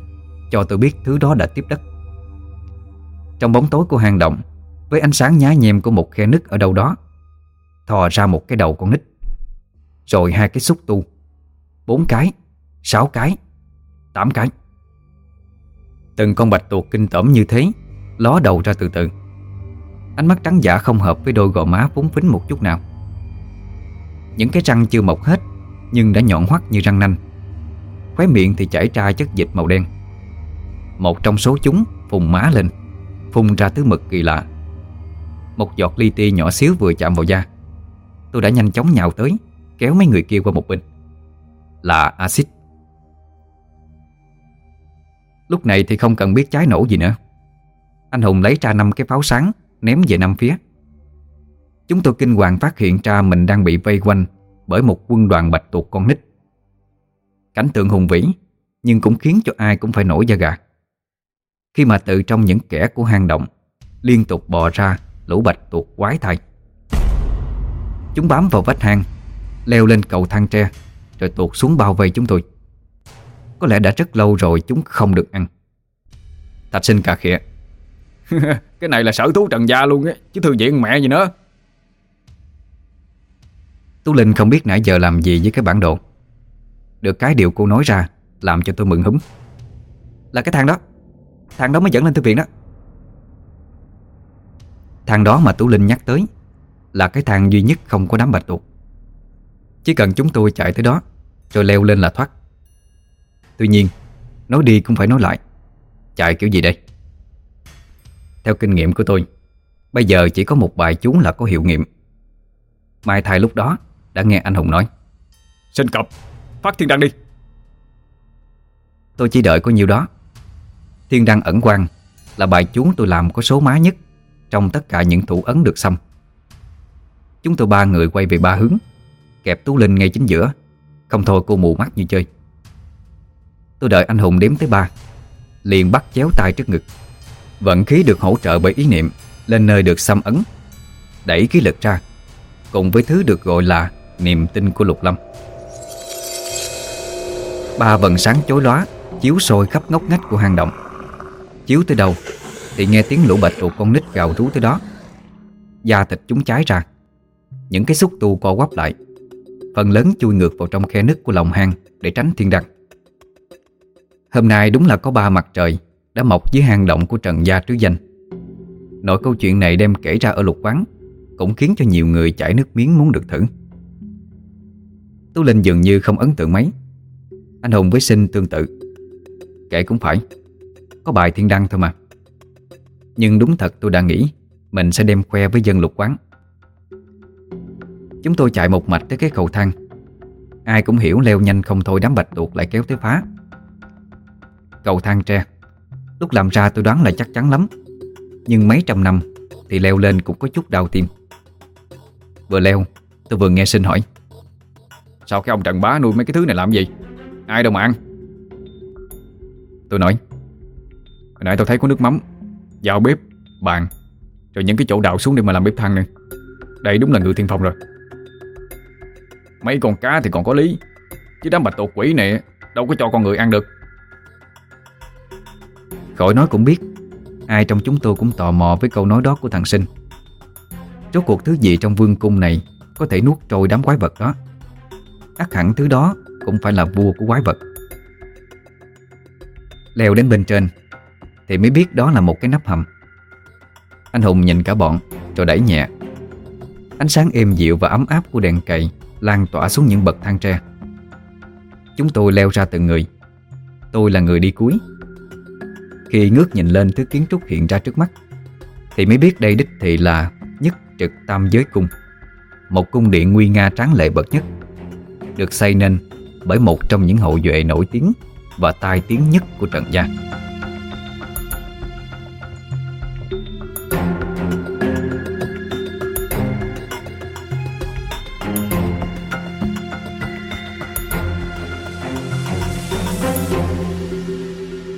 A: Cho tôi biết thứ đó đã tiếp đất. Trong bóng tối của hang động, Với ánh sáng nhá nhem của một khe nứt ở đâu đó, Thò ra một cái đầu con nít. Rồi hai cái xúc tu. Bốn cái, Sáu cái, Tám cái. Từng con bạch tuộc kinh tởm như thế, Ló đầu ra từ từ. Ánh mắt trắng giả không hợp với đôi gò má phúng phính một chút nào. Những cái răng chưa mọc hết, Nhưng đã nhọn hoắt như răng nanh. Khóe miệng thì chảy ra chất dịch màu đen. Một trong số chúng phùng má lên, Phun ra thứ mực kỳ lạ. Một giọt li ti nhỏ xíu vừa chạm vào da. Tôi đã nhanh chóng nhào tới Kéo mấy người kia qua một bên Là axit Lúc này thì không cần biết trái nổ gì nữa Anh Hùng lấy ra năm cái pháo sáng Ném về năm phía Chúng tôi kinh hoàng phát hiện ra Mình đang bị vây quanh bởi một quân đoàn bạch tuộc con nít. Cảnh tượng hùng vĩ nhưng cũng khiến cho ai cũng phải nổi da gà. Khi mà từ trong những kẻ của hang động liên tục bò ra lũ bạch tuộc quái thai. Chúng bám vào vách hang, leo lên cầu thang tre rồi tuột xuống bao vây chúng tôi. Có lẽ đã rất lâu rồi chúng không được ăn. Thạch sinh cà khịa.
C: cái này là sở thú trần gia luôn á, chứ thư viện mẹ gì nữa.
A: Tú Linh không biết nãy giờ làm gì với cái bản đồ Được cái điều cô nói ra Làm cho tôi mừng húm Là cái thang đó Thang đó mới dẫn lên thư viện đó Thang đó mà Tú Linh nhắc tới Là cái thang duy nhất không có đám bạch tuộc chỉ cần chúng tôi chạy tới đó Rồi leo lên là thoát. Tuy nhiên Nói đi cũng phải nói lại. Chạy kiểu gì đây? Theo kinh nghiệm của tôi Bây giờ chỉ có một bài chú là có hiệu nghiệm. Mai thai lúc đó đã nghe anh Hùng nói.
C: Sinh cập, phát thiên đăng đi.
A: Tôi chỉ đợi có nhiêu đó. Thiên đăng ẩn quang Là bài chú tôi làm có số má nhất Trong tất cả những thủ ấn được xăm. Chúng tôi ba người quay về ba hướng Kẹp Tú Linh ngay chính giữa. Không thôi cô mù mắt như chơi. Tôi đợi anh Hùng đếm tới ba. Liền bắt chéo tay trước ngực. Vận khí được hỗ trợ bởi ý niệm, Lên nơi được xăm ấn. Đẩy khí lực ra. Cùng với thứ được gọi là niềm tin của Lục Lâm. Ba vần sáng chối lóa Chiếu sôi khắp ngóc ngách của hang động. Chiếu tới đâu Thì nghe tiếng lũ bạch tuộc con nít gào rú tới đó. Da thịt chúng cháy ra. Những cái xúc tu co quắp lại. Phần lớn chui ngược vào trong khe nứt của lòng hang Để tránh thiên đăng Hôm nay đúng là có ba mặt trời Đã mọc dưới hang động của Trần Gia Trứ Danh. Nội câu chuyện này đem kể ra ở lục quán, Cũng khiến cho nhiều người chảy nước miếng muốn được thử. Tú Linh dường như không ấn tượng mấy. Anh Hùng với Sinh tương tự. Kể cũng phải, Có bài thiên đăng thôi mà. Nhưng đúng thật tôi đã nghĩ, Mình sẽ đem khoe với dân lục quán. Chúng tôi chạy một mạch tới cái cầu thang. Ai cũng hiểu leo nhanh không thôi đám bạch tuộc lại kéo tới phá. Cầu thang tre. Lúc làm ra tôi đoán là chắc chắn lắm. Nhưng mấy trăm năm Thì leo lên cũng có chút đau tim. Vừa leo Tôi vừa nghe sinh hỏi.
C: Sao cái ông Trần Bá nuôi mấy cái thứ này làm gì? Ai đâu mà ăn?
A: Tôi nói.
C: Hồi nãy tôi thấy có nước mắm Dao bếp, bàn Rồi những cái chỗ đào xuống để mà làm bếp than nữa Đây đúng là người thiên phong rồi. Mấy con cá thì còn có lý. Chứ đám bạch tuộc quỷ này Đâu có cho con người ăn được.
A: Khỏi nói cũng biết, Ai trong chúng tôi cũng tò mò với câu nói đó của thằng Sinh. Rốt cuộc thứ gì trong vương cung này Có thể nuốt trôi đám quái vật đó? Ắt hẳn thứ đó cũng phải là vua của quái vật. Leo đến bên trên Thì mới biết đó là một cái nắp hầm. Anh Hùng nhìn cả bọn Rồi đẩy nhẹ. Ánh sáng êm dịu và ấm áp của đèn cầy Lan tỏa xuống những bậc thang tre. Chúng tôi leo ra từng người. Tôi là người đi cuối. Khi ngước nhìn lên thứ kiến trúc hiện ra trước mắt, Thì mới biết đây đích thị là Nhất trực tam giới cung. Một cung điện nguy nga tráng lệ bậc nhất, được xây nên bởi một trong những hậu duệ nổi tiếng và tai tiếng nhất của Trần Gia.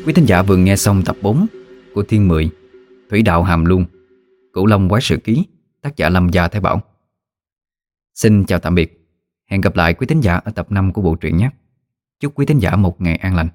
A: Quý thính giả vừa nghe xong tập 4 của Thiên Mười, Thủy Đạo Hàm Luân, Cửu Long Quái Sự Ký, tác giả Lâm Gia Thái Bảo. Xin chào tạm biệt. Hẹn gặp lại quý thính giả ở tập 5 của bộ truyện nhé. Chúc quý thính giả một ngày an lành.